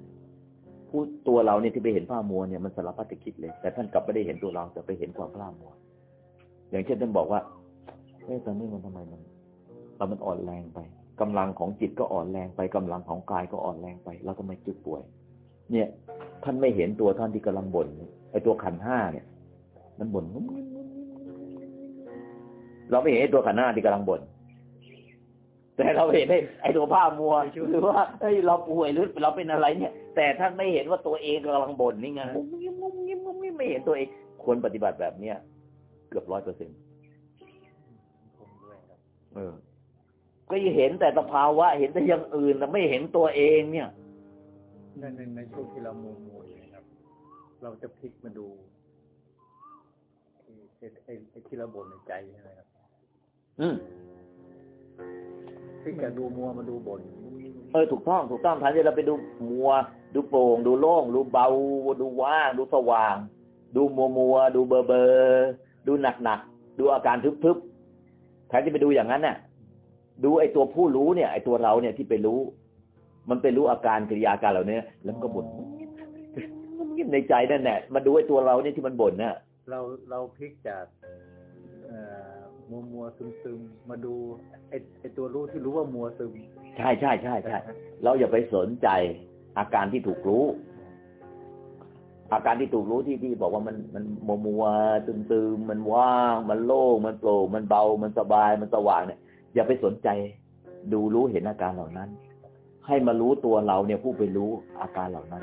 ผู้ตัวเราเนี่ยที่ไปเห็นผ้ามัวเนี่ยมันสารพัดจะคิดเลย แต่ท่านกลับไม่ได้เห็นตัวเราแต่ไปเห็นความพร่ามัว อย่างเช่นท่านบอกว่าเอ๊ะตอนนี้มันทำไมมันเรามันอ่อนแรงไป กำลังของจิตก็อ่อนแรงไปกำลังของกายก็อ่อนแรงไปเราทำไมจิตป่วย เนี่ย ท่านไม่เห็นตัวท่านที่กำลังบ่นไอ้ตัวขันธ์ห้าเนี่ย มันบ่นงุ้มงิ้มงุ้มงิ้มงุ้มงิ้มเราไม่เห็นไอ้ตัวขันธ์ห้าที่กำลังบ่นแต่เราเห็นไอ้ไอ้ตัวผ้ามัวหรือว่าเอ้ยเราป่วยหรือเราเป็นอะไร เนี่ย แต่ท่านไม่เห็นว่าตัวเองกำลังบ่นนี่ไงงุ้มงิ้มงุ้มงิ้มงุ้มงิ้มไม่เห็นตัวเองควรปฏิบัติแบบเนี้ยเกือบร้อยเปอร์เซ็นต์เออ ก็เห็นแต่สภาวะ เห็นแต่อย่างอื่นแต่ไม่เห็นตัวเองเนี่ยในในในช่วงที่เรามัวมัวอยู่นะครับ เราจะพลิกมาดูไอ้ไอ้ไอ้ที่เราบ่นในใจใช่ไหมครับ อืมพลิกจากดูมัวมาดูบ่นเออถูกต้องถูกต้องทันทีเราไปดูมัว ดูโปร่ง ดูโล่งดูเบา ดูว่าง ดูสว่าง ดูมัวมัว ดูเบอเบอร์ดูหนักหนักดูอาการทึบทึบแทนที่ไปดูอย่างนั้นน่ะ ดูไอ้ตัวผู้รู้เนี่ยไอ้ตัวเราเนี่ยที่ไปรู้ มันไปรู้อาการกิริยาการเหล่านี้แล้วมันก็บ่นยิ้มในใจนั่นแหละมาดูไอ้ตัวเราเนี่ยที่มันบ่นน่ะเราเราพลิกจากเอ่อมัวมัวซึมซึมมาดูไอ้ไอ้ตัวรู้ที่รู้ว่ามัวซึม ใช่ใช่ใช่ใช่เราอย่าไปสนใจอาการที่ถูกรู้ อาการที่ถูกรู้ที่ที่บอกว่ามันมันมัวมัวตึมตึมมันว่างมันโล่งมันโปร่งมันเบามันสบายมันสว่างเนี่ย อย่าไปสนใจดูรู้เห็นอาการเหล่านั้น ให้มารู้ตัวเราเนี่ยผู้ไปรู้อาการเหล่านั้น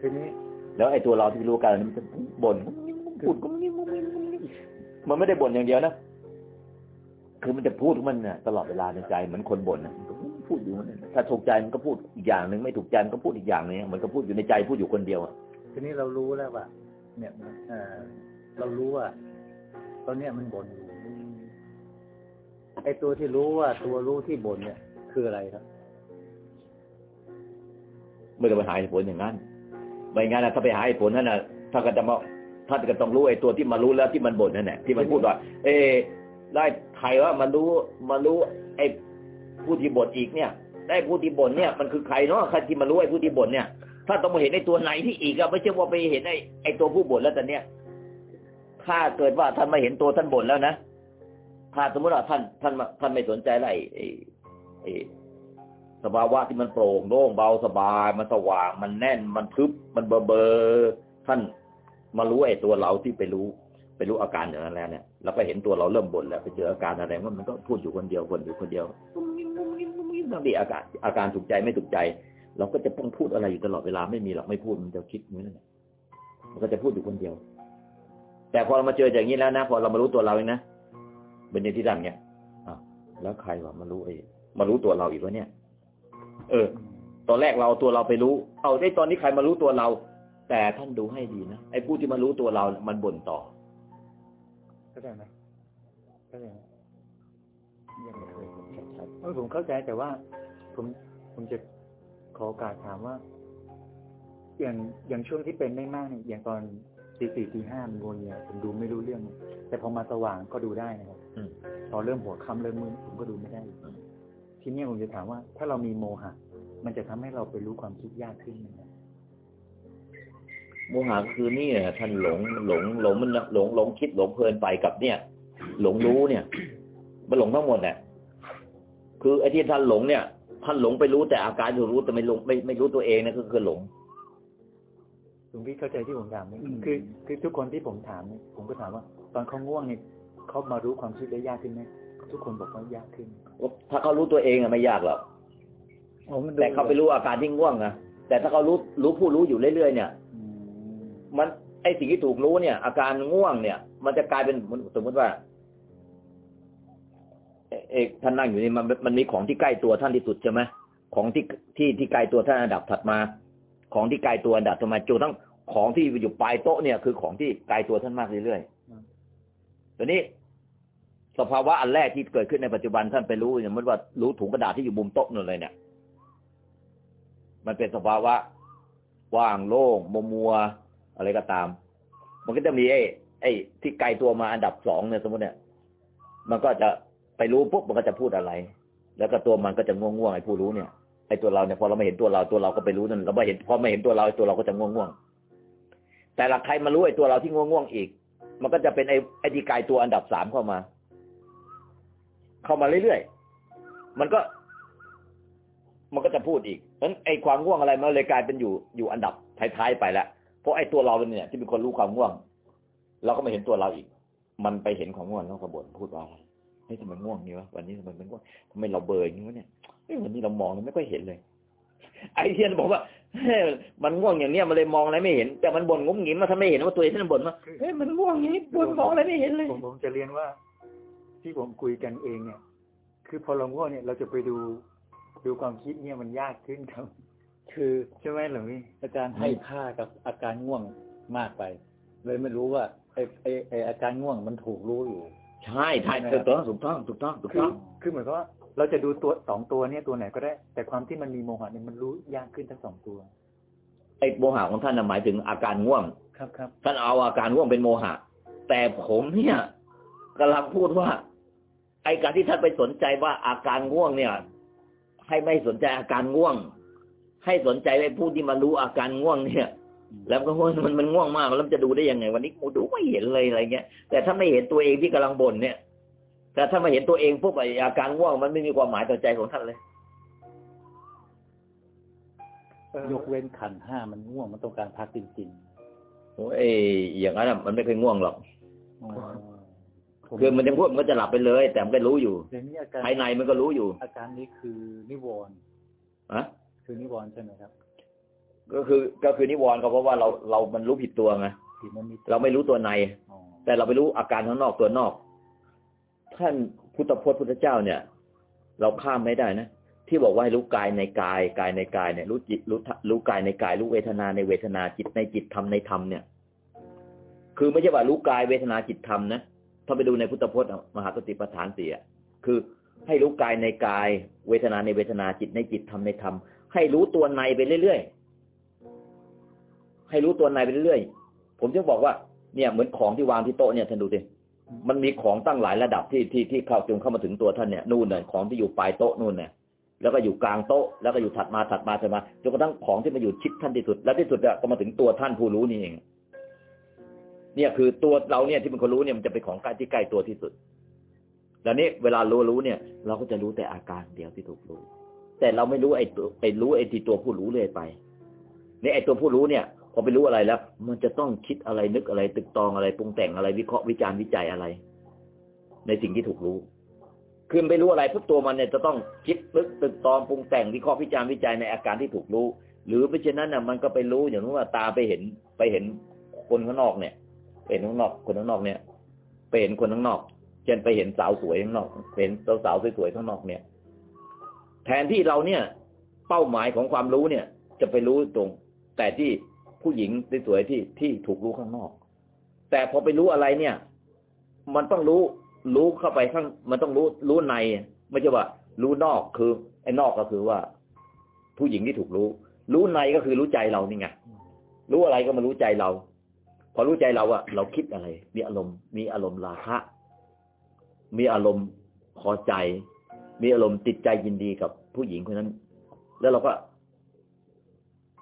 ทีนี้ แล้วไอ้ตัวเราที่รู้อาการเหล่านั้นมันจะบ่นพูดมันไม่ได้บ่นอย่างเดียวนะคือมันจะพูดของมันเนี่ยตลอดเวลาในใจเหมือนคนบ่นนะมันก็พูดอยู่นั่นน่ะถ้าถูกใจมันก็พูดอีกอย่างหนึ่งไม่ถูกใจมันก็พูดอีกอย่างหนึงมันก็พูดอยู่ในใจพูดอยู่คนเดียวอะทีนี้เรารู้แล้วว่าเนี่ยมันเอ่อเรารู้ว่าตอนเนี้ยมันบ่นอยู่ ไอตัวที่รู้ว่าตัวรู้ที่บ่นเนี่ย คืออะไรครับไม่ต้องไปหาเหตุผลอย่างนั้นไม่งั้นนะถ้าไปหาเหตุผลนั่นนะถ้าก็จะมาท่านก็ต้องรู้ไอ้ตัวที่มารู้แล้วที่มันบ่นนั่นแหละที่มันพูดว่า เอได้ใครว่ามารู้มารู้ ไอ้ผู้ที่บ่นอีกเนี่ย ได้ผู้ที่บ่นเนี่ยมันคือใครเนาะใครที่มารู้ไอ้ผู้ที่บ่นเนี่ย ถ้าต้องมาเห็นไอ้ตัวไหนที่อีกอะไม่ใช่ว่าไปเห็นไอ้ไอ้ตัวผู้บ่นแล้วแต่เนี้ยถ้าเกิดว่าท่านมาเห็นตัวท่านบ่นแล้วนะ ถ้าสมมติว่าท่านท่านมาท่านไม่สนใจอะไรไอ้สภาวะที่มันโปร่งโล่งเบาสบาย มันสว่าง มันแน่น มันทึบ มันเบอเบอร์ท่านมารู้ไอ้ตัวเราที่ไปรู้ ไปรู้อาการอย่างนั้นแล้วเนี่ยแล้วก็เห็นตัวเราเริ่มบ่นแล้วไปเจออาการอะไรว่ามันก็พูดอยู่คนเดียวบ่นอยู่คนเดียวบางทีอาการอาการถูกใจไม่ถูกใจ เราก็จะต้องพูดอะไรอยู่ตลอดเวลาไม่มีหรอกไม่พูดมันจะคิดอย่างนั้นแหละมันก็จะพูดอยู่คนเดียว แต่พอเรามาเจออย่างนี้แล้วนะ พอเรามารู้ตัวเราเองนะ เป็นย่างที่ดังเนี่ยอะแล้วใครวะมารู้ไอ้มารู้ตัวเราอีกวะเนี่ย เออ ตอนแรกเราตัวเราไปรู้ เอาได้ตอนนี้ใครมารู้ตัวเรา แต่ท่านดูให้ดีนะไอ้ผู้ที่มารู้ตัวเราเนี่ยมันบ่นต่อเข้าใจไหมเข้าใจไหมยังไม่เคยชัดๆเออผมเข้าใจแต่ว่า ผมผมจะขอโอกาสถามว่า อย่างอย่างช่วงที่เป็นไม่มากเนี่ยอย่างตอนตีสี่ตีห้ามันวนเนี่ยผมดูไม่รู้เรื่อง แต่พอมาสว่างก็ดูได้นะครับ พอเริ่มหัวค่ำเริ่มมืดผมก็ดูไม่ได้อีกทีเนี้ยผมจะถามว่า ถ้าเรามีโมหะ มันจะทำให้เราไปรู้ความคิดยากขึ้นไหมครับโมหะก็คือนี่แหละท่านหลงหลงหลงมันหลงหลงคิดหลงเพลินไปกับเนี่ย หลงรู้เนี่ยมันหลงทั้งหมดแหละคือไอ้ที่ท่านหลงเนี่ยท่านหลงไปรู้แต่อาการที่รู้แต่ไม่หลงไม่ไม่รู้ตัวเองนะก็คือหลงหลวงพี่เข้าใจที่ผมถามไหมอืมคือ คือทุกคนที่ผมถามเนี่ยผมก็ถามว่า ตอนเขาง่วงเนี่ย เขามารู้ความคิดได้ยากขึ้นไหมทุกคนบอกว่ายากขึ้น ถ้าเขารู้ตัวเองอะไม่ยากหรอกโอ้มันดูแต่เขาไปรู้อาการที่ง่วงนะแต่ถ้าเขารู้รู้ผู้รู้อยู่เรื่อยๆเนี่ยอืมมันไอสิ่งที่ถูกรู้เนี่ย อาการง่วงเนี่ย มันจะกลายเป็นสมมติว่าเอเอกท่านนั่งอยู่นี่มันมันมีของที่ใกล้ตัวท่านที่สุดใช่ไหมของที่ที่ที่ไกลตัวท่านอันดับถัดมา ของที่ไกลตัวอันดับถัดมาจนทั้งของที่อยู่ปลายโต๊ะเนี่ยคือของที่ไกลตัวท่านมากเรื่อยๆตอนนี้ สภาวะอันแรกที่เกิดขึ้นในปัจจุบันท่านไปรู้อย่างมันว่ารู้ถุงกระดาษที่อยู่บุมโต๊ะนั่นเลยเนี่ย มันเป็นสภาวะว่างโล่งมัวมัวๆอะไรก็ตาม มันก็จะมีไอ้ไอ้ที่ไกลตัวมาอันดับสองเนี่ยสมมติเนี่ย มันก็จะไปรู้ปุ๊บมันก็จะพูดอะไร แล้วก็ตัวมันก็จะง่วงง่วงไอ้ผู้รู้เนี่ยไอ้ตัวเราเนี่ยพอเราไม่เห็นตัวเราตัวเราก็ไปรู้นั่นเราไม่เห็นพอไม่เห็นตัวเราตัวเราก็จะง่วงง่วงแต่ละใครมารู้ไอ้ตัวเราที่ง่วงง่วงอีก มันก็จะเป็นไอ้ไอ้ที่ไกลตัวอันดับสามเข้ามา เข้ามาเรื่อยๆ มันก็ มันก็จะพูดอีกเพราะฉะนั้นไอ้ความง่วงอะไรมันเลยกลายเป็นอยู่อยู่อันดับท้ายๆไปแล้วเพราะไอ้ตัวเราเนี่ย ที่เป็นคนรู้ความง่วง เราก็ไม่เห็นตัวเราอีก มันไปเห็นความง่วงแล้วก็บ่นพูดว่าอะไรเฮ้ยทำไมง่วงนี่วะวันนี้ทำไมมันง่วงทำไมเราเบลออย่างนี้วะเนี่ยเฮ้ยวันนี้เรามองแล้วไม่ค่อยเห็นเลย ไอ้เทียนบอกว่ามันง่วงอย่างเนี้ยมันเลยมองอะไรไม่เห็น แต่มันบ่นงุ้มงิ้มมาถ้าไม่เห็นว่าตัวเองท่านบ่นว่าเฮ้ยมันง่วงอย่างนี้บ่นมองอะไรไม่เห็นเลยผมผมจะเรียนว่า ที่ผมคุยกันเองเนี่ย คือพอเราง่วงเนี่ยเราจะไปดูดูความคิดเนี่ยมันยากขึ้นครับ คือใช่ไหมหลวงพี่อาจารย์ให้ค่ากับอาการง่วงมากไป เลยไม่รู้ว่าไอ้ไอ้ไอ้อาการง่วงมันถูกรู้อยู่ ใช่ใช่ถูกต้องถูกต้องถูกต้องถูกคือต้องคือเหมือนกับว่าเราจะดูตัวสองตัวเนี่ยตัวไหนก็ได้ แต่ความที่มันมีโมหะเนี่ยมันรู้ยากขึ้นทั้งสองตัวไอ้โมหะของท่านน่ะหมายถึงอาการง่วง ครับครับท่านเอาอาการง่วงเป็นโมหะ แต่ผมเนี่ยกำลังพูดว่า ไอ้การที่ท่านไปสนใจว่าอาการง่วงเนี่ย ให้ไม่สนใจอาการง่วง ให้สนใจไอ้ผู้ที่มารู้อาการง่วงเนี่ย แล้วก็ว่ามันมันง่วงมากแล้วมันจะดูได้ยังไง วันนี้กูดูไม่เห็นเลยอะไรเงี้ยแต่ถ้าไม่เห็นตัวเองที่กำลังบ่นเนี่ย แต่ถ้ามาเห็นตัวเองปุ๊บไอ้อาการง่วงมันไม่มีความหมายต่อใจของท่านเลยเออยกเว้นขันธ์ห้ามันง่วงมันต้องการพักจริงโอ้ยอย่างนั้นน่ะมันไม่เคยง่วงหรอกๆอ๋อผม คือมันจะพูดมันก็จะหลับไปเลย แต่มันก็รู้อยู่เดี๋ยวนี้อาการภายในมันก็รู้อยู่ อาการนี้คือนิวรณ์อะคือนิวรณ์ใช่ไหมครับ ก็คือก็คือนิวรณ์ก็เพราะว่าเราเรามันรู้ผิดตัวไงที่มันมีเราไม่รู้ตัวในอ๋อแต่เราไปรู้อาการข้างนอกตัวนอก ท่านพุทธพจน์พุทธเจ้าเนี่ย เราข้ามไม่ได้นะที่บอกว่าให้รู้กายในกายกายในกายเนี่ยรู้จิตรู้ธรู้กายในกาย รู้เวทนาในเวทนาจิตในจิตธรรมในธรรมเนี่ย คือไม่ใช่ว่ารู้กายเวทนาจิตธรรมนะ ถ้าไปดูในพุทธพจน์มหาสติปัฏฐานสี่อะคือให้รู้กายในกาย เวทนาในเวทนาจิตในจิตธรรมในธรรม ให้รู้ตัวในไปเรื่อยๆให้รู้ตัวในไปเรื่อยๆผมจะบอกว่าเนี่ยเหมือนของที่วางที่โต๊ะเนี่ยท่านดูดิมันมีของตั้งหลายระดับที่ที่ที่เข้าจนเข้ามาถึงตัวท่านเนี่ยนู่นเนี่ยของที่อยู่ปลายโต๊ะนู่นเนี่ยแล้วก็อยู่กลางโต๊ะแล้วก็อยู่ถัดมาถัดมาถัดมาจนกระทั่งของที่มาอยู่ชิดท่านที่สุด แล้วที่สุดก็มาถึงตัวท่านผู้รู้นี่เอง เนี่ยคือตัวเราเนี่ยที่เป็นคนรู้เนี่ยมันจะเป็นของใกล้ที่ใกล้ตัวที่สุดแล้วนี้เวลารู้รู้เนี่ย เราก็จะรู้แต่อาการเดียวที่ถูกรู้ แต่เราไม่รู้ไอ้ตัวไอ้รู้ไอ้ที่ตัวผู้รู้เลยไปนี่ไอ้ตัวผู้รู้เนี่ยพอไปรู้อะไรแล้ว มันจะต้องคิดอะไรนึกอะไร ตึกตองอะไรปรุงแต่งอะไรวิเคราะห์วิจารณ์วิจัยอะไร ในสิ่งที่ถูกรู้คือไม่รู้อะไรปุ๊บตัวมันเนี่ยจะต้องคิดนึกตึกตองปรุงแต่งวิเคราะห์วิจารณ์วิจัยในอาการที่ถูกรู้ หรือไม่เช่นนั้นน่ะมันก็ไปรู้อย่างนู้นว่าตาไปเห็นไปเห็นคนข้างนอกเนี่ย เห็นข้างนอก คนข้างนอกเนี่ยไปเห็นคนข้างนอก เช่นไปเห็นสาวสวยข้างนอกเห็นสาวสวยๆข้างนอกเนี่ย แทนที่เราเนี่ย เป้าหมายของความรู้เนี่ย จะไปรู้ตรง แต่ที่ผู้หญิงสวยๆที่ที่ถูกรู้ข้างนอก แต่พอไปรู้อะไรเนี่ย มันต้องรู้รู้เข้าไปข้าง มันต้องรู้รู้ในไม่ใช่ว่า รู้นอกคือไอ้นอกก็คือว่า ผู้หญิงที่ถูกรู้ รู้ในก็คือรู้ใจเรานี่ไงรู้อะไรก็มารู้ใจเรา พอรู้ใจเราอะเราคิดอะไร มีอารมณ์ มีอารมณ์ราคะ มีอารมณ์พอใจ มีอารมณ์ติดใจยินดีกับผู้หญิงคนนั้น แล้วเราก็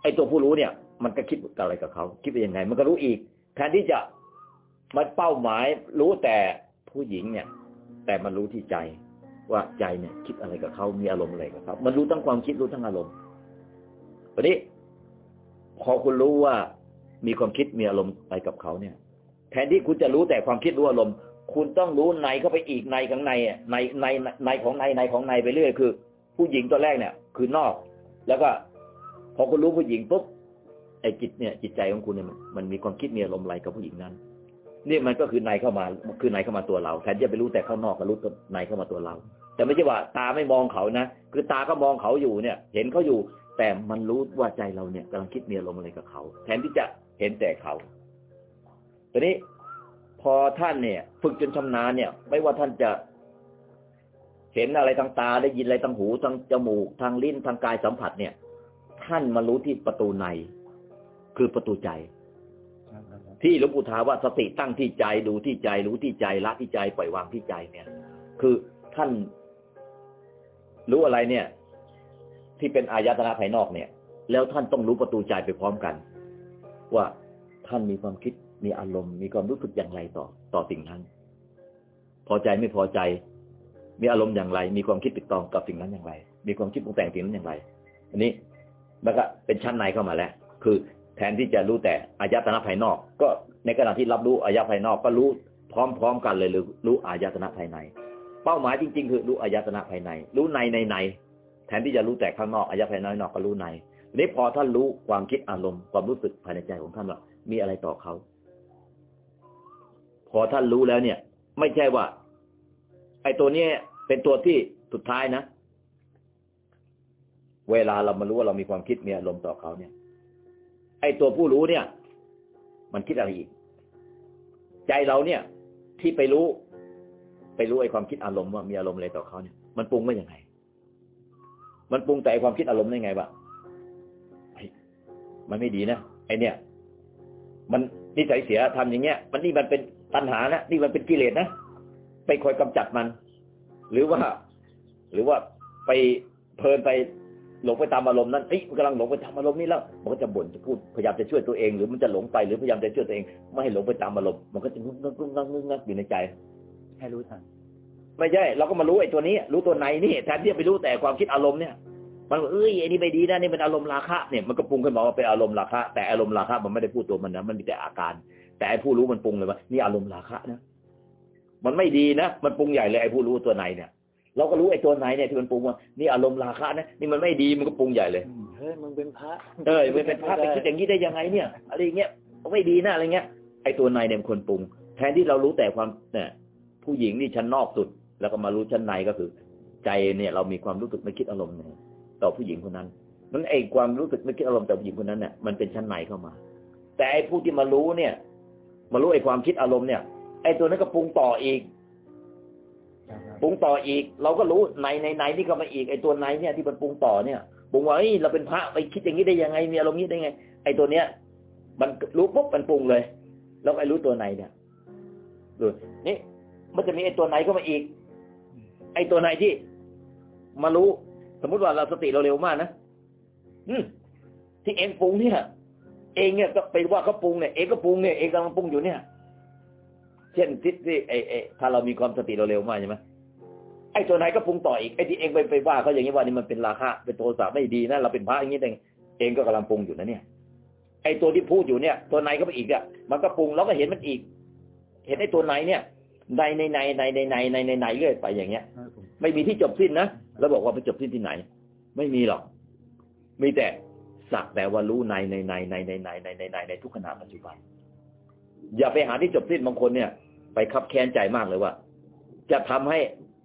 ไอตัวผู้รู้เนี่ย มันก็คิดอะไรกับเขาคิดไปยังไง มันก็รู้อีกแทนที่จะมันเป้าหมาย รู้แต่ผู้หญิงเนี่ย แต่มันรู้ที่ใจ ว่าใจเนี่ย คิดอะไรกับเขามีอารมณ์อะไรกับเขามันรู้ทั้งความคิดรู้ทั้งอารมณ์วันนี้พอคุณรู้ว่า มีความคิดมีอารมณ์ไปกับเขาเนี่ย แทนที่คุณจะรู้แต่ความคิดรู้อารมณ์ คุณต้องรู้ในเข้าไปอีกในข้างในอะในในในของในในของในไปเรื่อยคือ ผู้หญิงตัวแรกเนี่ย คือนอก แล้วก็พอคุณรู้ผู้หญิงปุ๊บไอ้จิตเนี่ย จิตใจของคุณเนี่ยมันมีความคิดมีอารมณ์อะไรกับผู้หญิงนั้นนี่มันก็คือในเข้ามาคือในเข้ามาตัวเราแทนที่จะไปรู้แต่ข้างนอกก็รู้ตัวในเข้ามาตัวเรา แต่ไม่ใช่ว่า ตาไม่มองเขานะคือตาก็มองเขาอยู่เนี่ย เห็นเขาอยู่ แต่มันรู้ว่าใจเราเนี่ยกำลังคิดมีอารมณ์อะไรกับเขา แทนที่จะ เห็นแต่เขาตอนนี้พอท่านเนี่ย ฝึกจนชำนาญเนี่ย ไม่ว่าท่านจะเห็นอะไรทางตาได้ยินอะไรทางหูทางจมูกทางลิ้นทางกายสัมผัสเนี่ย ท่านมารู้ที่ประตูใน คือประตูใจ ที่หลวงปู่ทาว่าสติตั้งที่ใจดูที่ใจรู้ที่ใจละที่ใจปล่อยวางที่ใจเนี่ย คือท่านรู้อะไรเนี่ย ที่เป็นอายตนะภายนอกเนี่ย แล้วท่านต้องรู้ประตูใจไปพร้อมกัน ว่าท่านมีความคิดมีอารมณ์ มีความรู้สึกอย่างไรต่อต่อสิ่งนั้น พอใจไม่พอใจ มีอารมณ์อย่างไร มีความคิดติดต่อกับสิ่งนั้นอย่างไร มีความคิดปรุงแต่งสิ่งนั้นอย่างไร อันนี้มันก็เป็นชั้นในเข้ามาแล้ว คือแทนที่จะรู้แต่อายตนะภายนอก ก็ในขณะที่รับรู้อายตนะภายนอก ก็รู้พร้อมๆกันเลยหรือรู้อายตนะภายใน เป้าหมายจริง ๆ คือรู้อายตนะภายใน รู้ในในในแทนที่จะรู้แต่ข้างนอกอายตนะภายนอกก็รู้ใน นี้พอท่านรู้ความคิดอารมณ์ความรู้สึกภายในใจของท่านว่ามีอะไรต่อเขา พอท่านรู้แล้วเนี่ย ไม่ใช่ว่า ไอ้ตัวนี้เป็นตัวที่สุดท้ายนะ เวลาเรามารู้ว่าเรามีความคิดมีอารมณ์ต่อเขาเนี่ย ไอ้ตัวผู้รู้เนี่ย มันคิดอะไรอีก ใจเราเนี่ย ที่ไปรู้ ไปรู้ไอ้ความคิดอารมณ์ว่ามีอารมณ์อะไรต่อเขาเนี่ย มันปรุงว่ายังไง มันปรุงแต่ความคิดอารมณ์ได้ไงวะ มันไม่ดีนะไอเนี่ย มันนิสัยเสียทำอย่างเงี้ย มันนี่มันเป็นตัณหานะนี่มันเป็นกิเลสนะไปคอยกำจัดมัน หรือว่า หรือว่าไปเพลินไปหลงไปตามอารมณ์นั้นเอ้ยมันกำลังหลงไปตามอารมณ์นี้แล้ว มันก็จะบ่นจะพูดพยายามจะช่วยตัวเองหรือมันจะหลงไปหรือพยายามจะช่วยตัวเอง ไม่ให้หลงไปตามอารมณ์มันก็จะงุ้งงักงุ้งงักงุ้งงักอยู่ในใจให้รู้ทันไม่ใช่เราก็มารู้ไอ้ตัวนี้ รู้ตัวในนี่แทนที่จะไปรู้แต่ความคิดอารมณ์เนี่ย มันเอ้ยไอ้นี่ไม่ดีนะนี่เป็นอารมณ์ราคะเนี่ยมันก็ปรุงขึ้นมาว่าเป็นอารมณ์ราคะแต่อารมณ์ราคะมันไม่ได้พูดตัวมันนะมันมีแต่อาการ แต่ไอ้ผู้รู้มันปรุงเลยว่านี่อารมณ์ราคะนะมันไม่ดีนะมันปรุงใหญ่เลยไอ้ผู้รู้ตัวในเนี่ย เราก็รู้ไอ้ตัวในเนี่ยที่มันปรุงว่านี่อารมณ์ราคะนะนี่มันไม่ดีมันก็ปรุงใหญ่เลยเฮ้ยมึงเป็นพระเออมันเป็นภาพไปคิดอย่างนี้ได้ยังไงเนี่ย อะไรเงี้ยไม่ดีนะอะไรเงี้ยไอ้ตัวในเนี่ยมันคนปรุง แทนที่เรารู้แต่ความเนี่ยผู้หญิงนี่ชั้นนอกสุด แล้วก็มารู้ชั้นในก็คือ ใจเนี่ยเรามีความรู้สึกไม่คิดอารมณ์เนี่ย ต่อผู้หญิงคนนั้นนั้นไอ้ความรู้สึกไม่คิดอารมณ์ต่อผู้หญิงคนนั้นเนี่ยมันเป็นชั้นในเข้ามา แต่ไอ้ผู้ที่มารู้เนี่ย มารู้ไอ้ความคิดอารมณ์เนี่ย ไอ้ตัวนั้นก็ปรุงต่ออีกปรุงต่ออีก เราก็รู้ในในในนี่ก็มาอีกไอ้ตัวในเนี่ยที่มันปรุงต่อเนี่ยปรุงว่าเฮ้ยเราเป็นพระไปคิดอย่างนี้ได้ยังไงมีอารมณ์นี้ได้ไง ไอ้ตัวเนี้ย มันรู้ปุ๊บมันปรุงเลย แล้วไอ้รู้ตัวในเนี่ยดูนี่มันจะมีไอ้ตัวในก็มาอีก ไอ้ตัวในที่ มารู้ สมมุติว่าเราสติเราเร็วมากนะอืมที่เองปรุงเนี่ย เองเนี่ยก็ไปว่าเขาปรุงเนี่ยเองก็ปรุงเนี่ยเองกำลังปรุงอยู่เนี่ย เช่นทิศที่ไอ้ไอ้ถ้าเรามีความสติเราเร็วมากใช่ไหมไอ้ตัวไหนก็ปรุงต่ออีกไอ้ที่เองไปไปว่าเขาอย่างนี้ว่านี่มันเป็นราคะเป็นโทสะไม่ดีนะเราเป็นพระอย่างนี้เองเองก็กำลังปรุงอยู่นะเนี่ย ไอ้ตัวที่พูดอยู่เนี่ย ตัวไหนก็ไปอีกอะมันก็ปรุงแล้วก็เห็นมันอีก เห็นไอ้ตัวไหนเนี่ยในในในในในในในในในเรื่อยไปอย่างเงี้ย ไม่มีที่จบสิ้นนะ แล้วบอกว่าไปจบสิ้นที่ไหน ไม่มีหรอก มีแต่สักแต่ว่ารู้ในในในในในในในในในในทุกขณะปัจจุบัน อย่าไปหาที่จบสิ้นบางคนเนี่ย ไปคับแค้นใจมากเลยว่า จะทำให้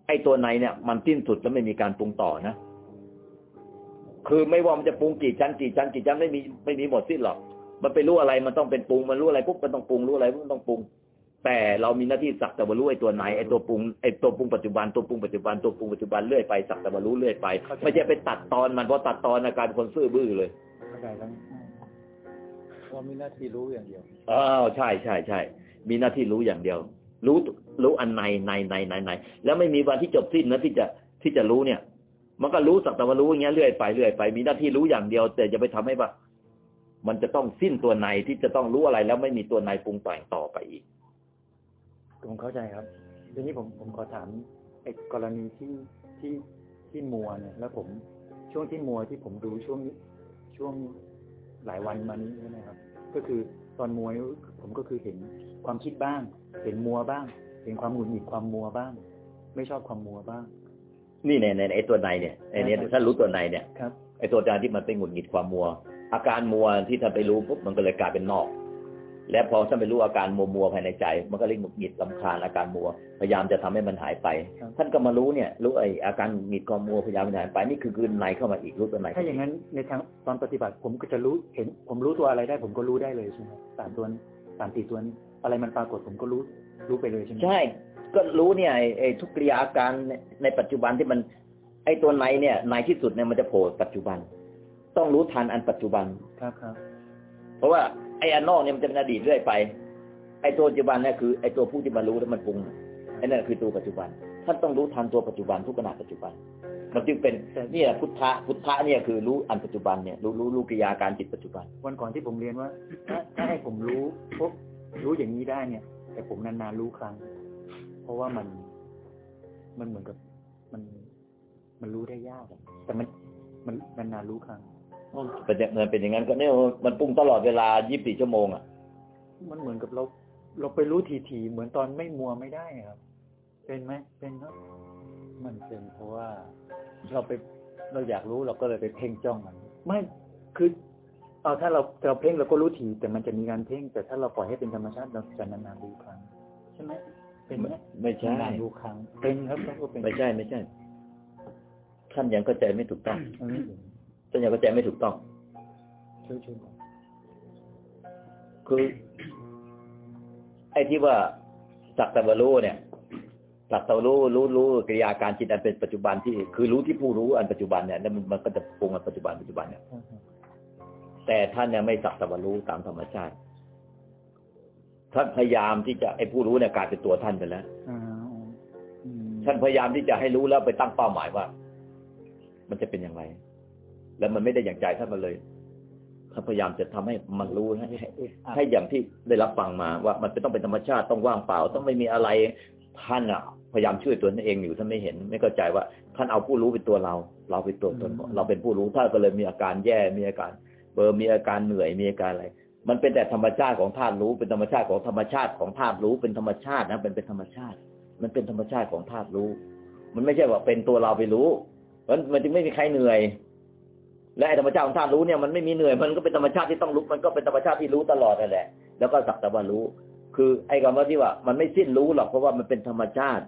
ไอ้ตัวในเนี่ย มันสิ้นสุดแล้วไม่มีการปรุงต่อนะคือไม่ว่ามันจะปรุงกี่ชั้นกี่ชั้นกี่ชั้นไม่มีไม่มีหมดสิ้นหรอก มันไปรู้อะไรมันต้องเป็นปรุงมันรู้อะไรปุ๊บมันต้องปรุงรู้อะไรปุ๊บมันต้องปรุง แต่เรามีหน้าที่สักแต่ว่ารู้ไอ้ตัวไหนไอ้ตัวปรุงไอ้ตัวปรุงปัจจุบันตัวปรุงปัจจุบันตัวปรุงปัจจุบันเรื่อยไปสักแต่ว่ารู้เรื่อยไปไม่ใช่ไปตัดตอนมันเพราะตัดตอนอาการเป็นคนซื่อบื้อเลยเข้าใจแล้วว่ามีหน้าที่รู้อย่างเดียวอ้าวใช่ใช่ใช่มีหน้าที่รู้อย่างเดียว รู้รู้อันในในในในในแล้วไม่มีวันที่จบสิ้นนะที่จะที่จะรู้เนี่ย มันก็รู้สักแต่ว่ารู้อย่างเงี้ยเรื่อยไปเรื่อยไป มีหน้าที่รู้อย่างเดียว แต่จะไปทำให้ว่ามันจะต้องสิ้นตัวในที่จะต้องรู้อะไรแล้วไม่มีตัวในปรุงแต่งต่อไปอีก ผมเข้าใจครับ ทีนี้ผมผมขอถามไอ้กรณีที่ที่ที่มัวเนี่ย แล้วผมช่วงที่มัวที่ผมดูช่วงนี้ช่วงหลายวันมานี้ใช่ไหมครับ ก็คือตอนมัวนี่ผมก็คือเห็นความคิดบ้าง เห็นมัวบ้าง เห็นความหงุดหงิดความมัวบ้าง ไม่ชอบความมัวบ้าง นี่ในในไอ้ตัวในเนี่ยไอ้เนี่ยถ้ารู้ตัวในเนี่ยครับไอ้ตัวในที่มันเป็นหงุดหงิดความมัว อาการมัวที่ท่านไปรู้ปุ๊บมันก็เลยกลายเป็นนอก และพอท่านไปรู้อาการมัวมัวๆภายในใจ มันก็เลยหงุดหงิดลำคาญอาการมัว พยายามจะทำให้มันหายไปครับท่านก็มารู้เนี่ยรู้ไอ้อาการหงุดหงิดความมัวพยายามมันหายไปนี่คือคือในเข้ามาอีกรู้ตัวในถ้าอย่างนั้นในทางตอนปฏิบัติผมก็จะรู้เห็น ผมรู้ตัวอะไรได้ ผมก็รู้ได้เลยใช่ไหมสามตัวนี้สามสี่ตัวนี้อะไรมันปรากฏผมก็รู้รู้ไปเลยใช่ไหมใช่ ก็รู้เนี่ยไอ้ไอ้ทุกกิริยาอาการในในปัจจุบันที่มัน ไอ้ตัวในเนี่ยในที่สุดเนี่ยมันจะโผล่ปัจจุบัน ต้องรู้ทันอันปัจจุบันครับครับ เพราะว่าไอ้อันนอกเนี่ยมันจะเป็นอดีตเรื่อยไป ไอ้ตัวปัจจุบันเนี่ยคือไอ้ตัวผู้ที่มารู้แล้วมันปรุงไอ้นั่นคือตัวปัจจุบัน ท่านต้องรู้ทันตัวปัจจุบันทุกขณะปัจจุบัน มันจึงเป็นนี่พุทธะพุทธะเนี่ยคือรู้อันปัจจุบันเนี่ยรู้รู้รู้กิยาการจิตปัจจุบัน วันก่อนที่ผมเรียนว่าถ้าให้ผมรู้พวกรู้อย่างนี้ได้เนี่ย แต่ผมนานๆรู้ครั้ง เพราะว่ามันมันเหมือนกับมันมันรู้ได้ยากแต่มันมันนานๆรู้ครั้ง เป็นอย่างมันเป็นอย่างนั้นก็เนี่ยมันปรุงตลอดเวลา 24 ชั่วโมงอะ มันเหมือนกับเราเราไปรู้ทีๆเหมือนตอนไม่มัวไม่ได้อะครับ เป็นไหมเป็นครับมันเป็นเพราะว่าเราไปเราอยากรู้เราก็เลยไปเพ่งจ้องมัน ไม่คือเอาถ้าเราเราเพ่งเราก็รู้ทีแต่มันจะมีการเพ่ง แต่ถ้าเราปล่อยให้เป็นธรรมชาติเราจะนานๆรู้ครั้งใช่ไหมเป็นไหมไม่ใช่นานๆรู้ครั้งเป็นครับก็เป็นไม่ใช่ไม่ใช่ท่านยังเข้าใจไม่ถูกต้อง อันนี้ผมท่านยังเข้าใจไม่ถูกต้องช่วยช่วยบอกคือ ไอ้ที่ว่าสักแต่ว่ารู้เนี่ยสักแต่ว่ารู้รู้รู้กิริยาการจิตอันเป็นปัจจุบันที่ คือรู้ที่ผู้รู้อันปัจจุบันเนี่ยแล้วมันมันก็จะปรุงอันปัจจุบันปัจจุบันเนี่ยแต่ท่านเนี่ยไม่สักแต่ว่ารู้ตามธรรมชาติท่านพยายามที่จะไอ้ผู้รู้เนี่ยกลายเป็นตัวท่านไปแล้วอ่าอืมท่านพยายามที่จะให้รู้แล้วไปตั้งเป้าหมายว่า มันจะเป็นอย่างไร แล้วมันไม่ได้อย่างใจท่านมาเลยท่านพยายามจะทำให้มันรู้ให้ให้ให้อย่างที่ได้รับฟังมา ว่ามันเป็นต้องเป็นธรรมชาติต้องว่างเปล่า ต้องไม่มีอะไรท่านอะพยายามช่วยตัวท่านเองอยู่ท่านไม่เห็น ไม่เข้าใจว่าท่านเอาผู้รู้เป็นตัวเรา เราเป็นตัวตนเราเป็นผู้รู้ท่านก็เลยมีอาการแย่มีอาการ เบอร์มีอาการเหนื่อยมีอาการอะไร มันเป็นแต่ธรรมชาติของธาตุรู้เป็นธรรมชาติของธรรมชาติของธาตุรู้เป็นธรรมชาตินะเป็นเป็นธรรมชาติ มันเป็นธรรมชาติของธาตุรู้ มันไม่ใช่ว่าเป็นตัวเราไปรู้มันมันจึงไม่มีใครเหนื่อย และไอ้ธรรมชาติของธาตุรู้เนี่ยมันไม่มีเหนื่อยมันก็เป็นธรรมชาติที่ต้องรู้มันก็เป็นธรรมชาติที่รู้ตลอดนั่นแหละแล้วก็สักแต่ว่ารู้ คือไอ้คำว่าที่ว่ามันไม่สิ้นรู้หรอกเพราะว่ามันเป็นธรรมชาติ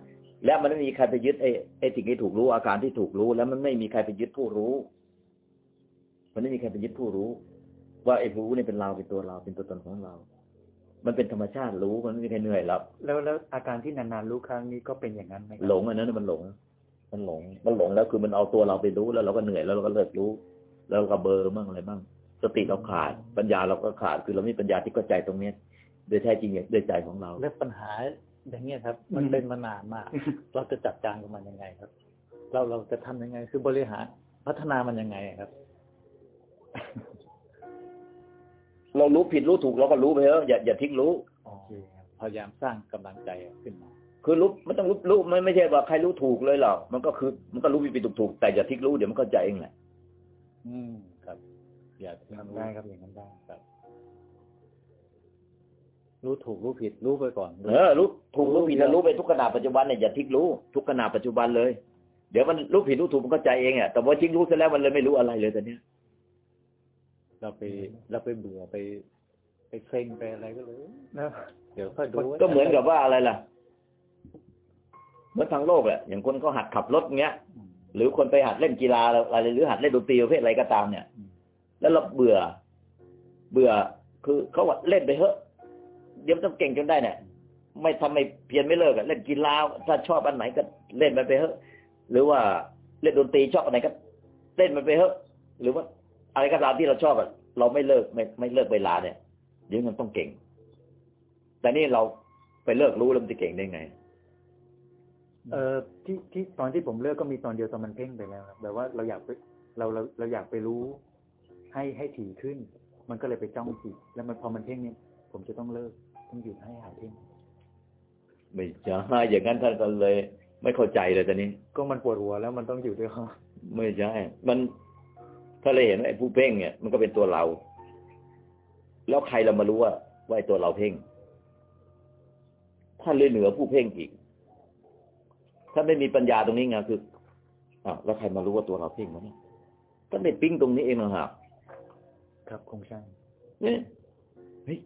และมันไม่มีใครไปยึดไอ้ไอ้สิ่งที่ถูกรู้อาการที่ถูกรู้ แล้วมันไม่มีใครไปยึดผู้รู้ มันไม่มีใครไปยึดผู้รู้ ว่าไอ้ผู้รู้เนี่ยเป็นเราเป็นตัวเราเป็นตัวตนของเรา มันเป็นธรรมชาติรู้มันไม่มีใครเหนื่อยหรอกแล้วแล้วอาการที่นานๆรู้ครั้งนี้ก็เป็นอย่างนั้นไหมครับหลงอันนั้นนะมันหลง มันหลง มันหลงแล้วคือมันเอาตัวเราไปรู้แล้วเราก็เหนื่อยแล้วเราก็เลิกรู้ แล้วเราก็เบลอร์มั่งอะไรบ้างสติเราขาด ปัญญาเราก็ขาดคือเราไม่มีปัญญาที่เข้าใจตรงเนี้ยโดยแท้จริงเนี่ยด้วยใจของเรา และปัญหาอย่างเงี้ยครับ มันเป็นมานานมาก เราจะจัดการกับมันยังไงครับ เราเราจะทำยังไง คือบริหารพัฒนามันยังไงครับ เรารู้ผิดรู้ถูกเราก็รู้ไปเถอะอย่าอย่าทิ้งรู้โอเคครับพยายามสร้างกำลังใจขึ้นมาคือรู้ไม่ต้องรู้รู้ไม่ไม่ใช่ว่าใครรู้ถูกเลยหรอกมันก็คือ มันก็รู้ผิดผิดถูกถูกแต่อย่าทิ้งรู้เดี๋ยวมันเข้าใจเองแหละ อืมครับ อย่าทิ้งทำรู้ได้ครับอย่างนั้นได้ครับ รู้ถูกรู้ผิดรู้ไปก่อนเออรู้ถูกรู้ผิดแล้วรู้ไปทุกขณะปัจจุบันเนี่ยอย่าทิ้งรู้ ทุกขณะปัจจุบันเลย เดี๋ยวมันรู้ผิดรู้ถูกมันเข้าใจเองอะแต่ว่าทิ้งรู้เสร็จแล้วมันเลยไม่รู้อะไรเลยตอนเนี้ยเราไปเราไปเบื่อไป ไปเคร่งไปอะไรก็เลยนะเดี๋ยวค่อยดูก็เหมือนกับว่าอะไรล่ะเหมือนทางโลกแหละอย่างคนเขาหัดขับรถเงี้ยอืม หรือคนไปหัดเล่นกีฬาอะไรหรือหัดเล่นดนตรีประเภทอะไรก็ตามเนี่ยอืมแล้วเราเบื่อ เบื่อคือเขาว่าเล่นไปเถอะ เดี๋ยวมันต้องเก่งจนได้เนี่ยไม่ทำไม่เพียรไม่เลิกอะเล่นกีฬาถ้าชอบอันไหนก็เล่นมันไปเถอะ หรือว่าเล่นดนตรีชอบอันไหนก็ เล่นมันไปเถอะ หรือว่าอะไรก็ตามที่เราชอบอะเราไม่เลิกไม่ไม่เลิกเวลาเนี่ยเดี๋ยวมันต้องเก่ง แต่นี่เราไปเลิกรู้แล้วมันจะเก่งได้ไง เออที่ที่ตอนที่ผมเลิกก็มีตอนเดียวตอนมันเพ่งไปแล้วครับแบบว่าเราอยากไปเราเราเราอยากไปรู้ ให้ให้ถี่ขึ้น มันก็เลยไปจ้องจิตแล้วมันพอมันเพ่งเนี่ยผมจะต้องเลิกต้องหยุดให้หายเพ่งไม่ใช่อย่างนั้นท่านก็เลย ไม่เข้าใจเลยตอนนี้ ก็มันปวดหัวแล้วมันต้องอยู่ด้วยเขาไม่ใช่ มันถ้าเราเห็นว่าไอ้ผู้เพ่งเนี่ยมันก็เป็นตัวเรา แล้วใครเรามารู้ว่าว่าไอ้ตัวเราเพ่งท่านเลยเหนือผู้เพ่งอีก ถ้าไม่มีปัญญาตรงนี้ไงคืออ้าวแล้วใครมารู้ว่าตัวเราเพ่งวะเนี่ยท่านไม่ปิ้งตรงนี้เองนะฮะครับคงใช่เนี่ยเฮ้ย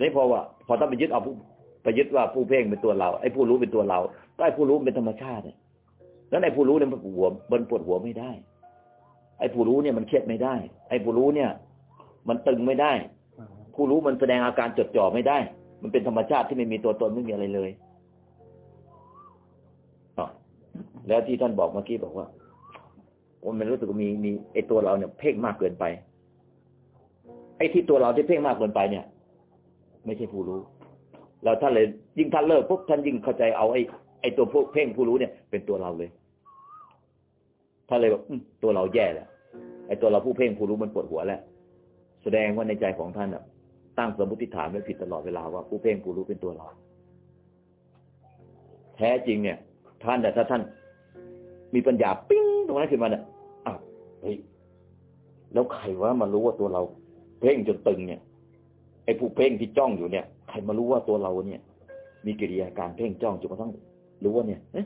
นี่พอว่า พอท่านไปยึดเอาผู้ไปยึดว่าผู้เพ่งเป็นตัวเราไอ้ผู้รู้เป็นตัวเราก็ไอ้ผู้รู้เป็นธรรมชาติเนี่ยแล้วไอ้ผู้รู้เนี่ยมันปวดหัวมันปวดหัวไม่ได้ ไอ้ผู้รู้เนี่ยมันเครียดไม่ได้ ไอ้ผู้รู้เนี่ย มันตึงไม่ได้ ผู้รู้มันแสดงอาการจดจ่อไม่ได้ มันเป็นธรรมชาติที่ไม่มีตัวตนไม่มีอะไรเลย แล้วที่ท่านบอกเมื่อกี้บอกว่ามันรู้สึกว่ามีมีไอตัวเราเนี่ยเพ่งมากเกินไป ไอที่ตัวเราที่เพ่งมากเกินไปเนี่ย ไม่ใช่ผู้รู้ เราท่านเลย ยิ่งท่านเลิกปุ๊บท่านยิ่งเข้าใจเอาไอไอตัวพวกเพ่งผู้รู้เนี่ย เป็นตัวเราเลยท่านเลยบอกตัวเราแย่แล้วไอตัวเราผู้เพ่งผู้รู้มันปวดหัวแล้วแสดงว่าในใจของท่านอะ ตั้งสมมติฐานไว้ผิดตลอดเวลาว่าผู้เพ่งผู้รู้เป็นตัวเรา แท้จริงเนี่ย ท่านแต่ถ้าท่าน มีปัญญาปิ้งตรงนั้นขึ้นมาเนี่ยอ้าวเฮ้ยแล้วใครว่ามารู้ว่าตัวเรา เพ่งจนตึงเนี่ยไอ้ผู้เพ่งที่จ้องอยู่เนี่ยใครมารู้ว่าตัวเราเนี่ย มีกิริยาการเพ่งจ้องจนกระทั่งรู้ว่าเนี่ยเอ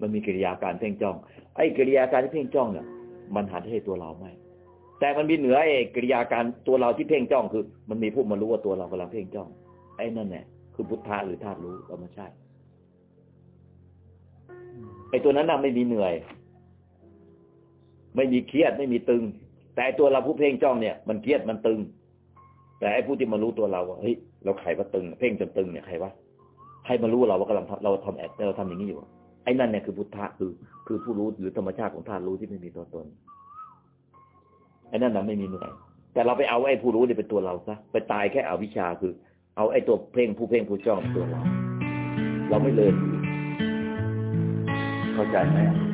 มันมีกิริยาการเพ่งจ้อง ไอ้กิริยาการที่เพ่งจ้องเนี่ยมันหาได้ตัวเราไหมแต่มันมีเหนือไอ้กิริยาการตัวเราที่เพ่งจ้องคือ มันมีผู้มารู้ว่าตัวเรากำลังเพ่งจ้อง ไอ้นั่นแหละคือพุทธะหรือธาตุรู้เราไม่ใช่ไอ้ตัวนั้นน่ะไม่มีเหนื่อย ไม่มีเครียดไม่มีตึง แต่ตัวเราผู้เพ่งจ้องเนี่ยมันเครียดมันตึง แต่ไอ้ผู้ที่มารู้ตัวเราว่าเฮ้ยเราไขว่าตึง เพ่งจนตึงเนี่ยใครวะใครมารู้เราว่ากำลังเราทำแอดเราทำอย่างนี้อยู่ไอ้นั่นเนี่ยคือพุทธะคือคือผู้รู้หรือธรรมชาติของธาตุรู้ที่ไม่มีตัวตนไอ้นั่นน่ะไม่มีเหนื่อยแต่เราไปเอาไอ้ผู้รู้เนี่ยเป็นตัวเราซะไปตายแค่เอาวิชาคือ เอาไอ้ตัวเพ่งผู้เพ่งผู้จ้องตัวเรา เราไม่เลยเข้าใจไหม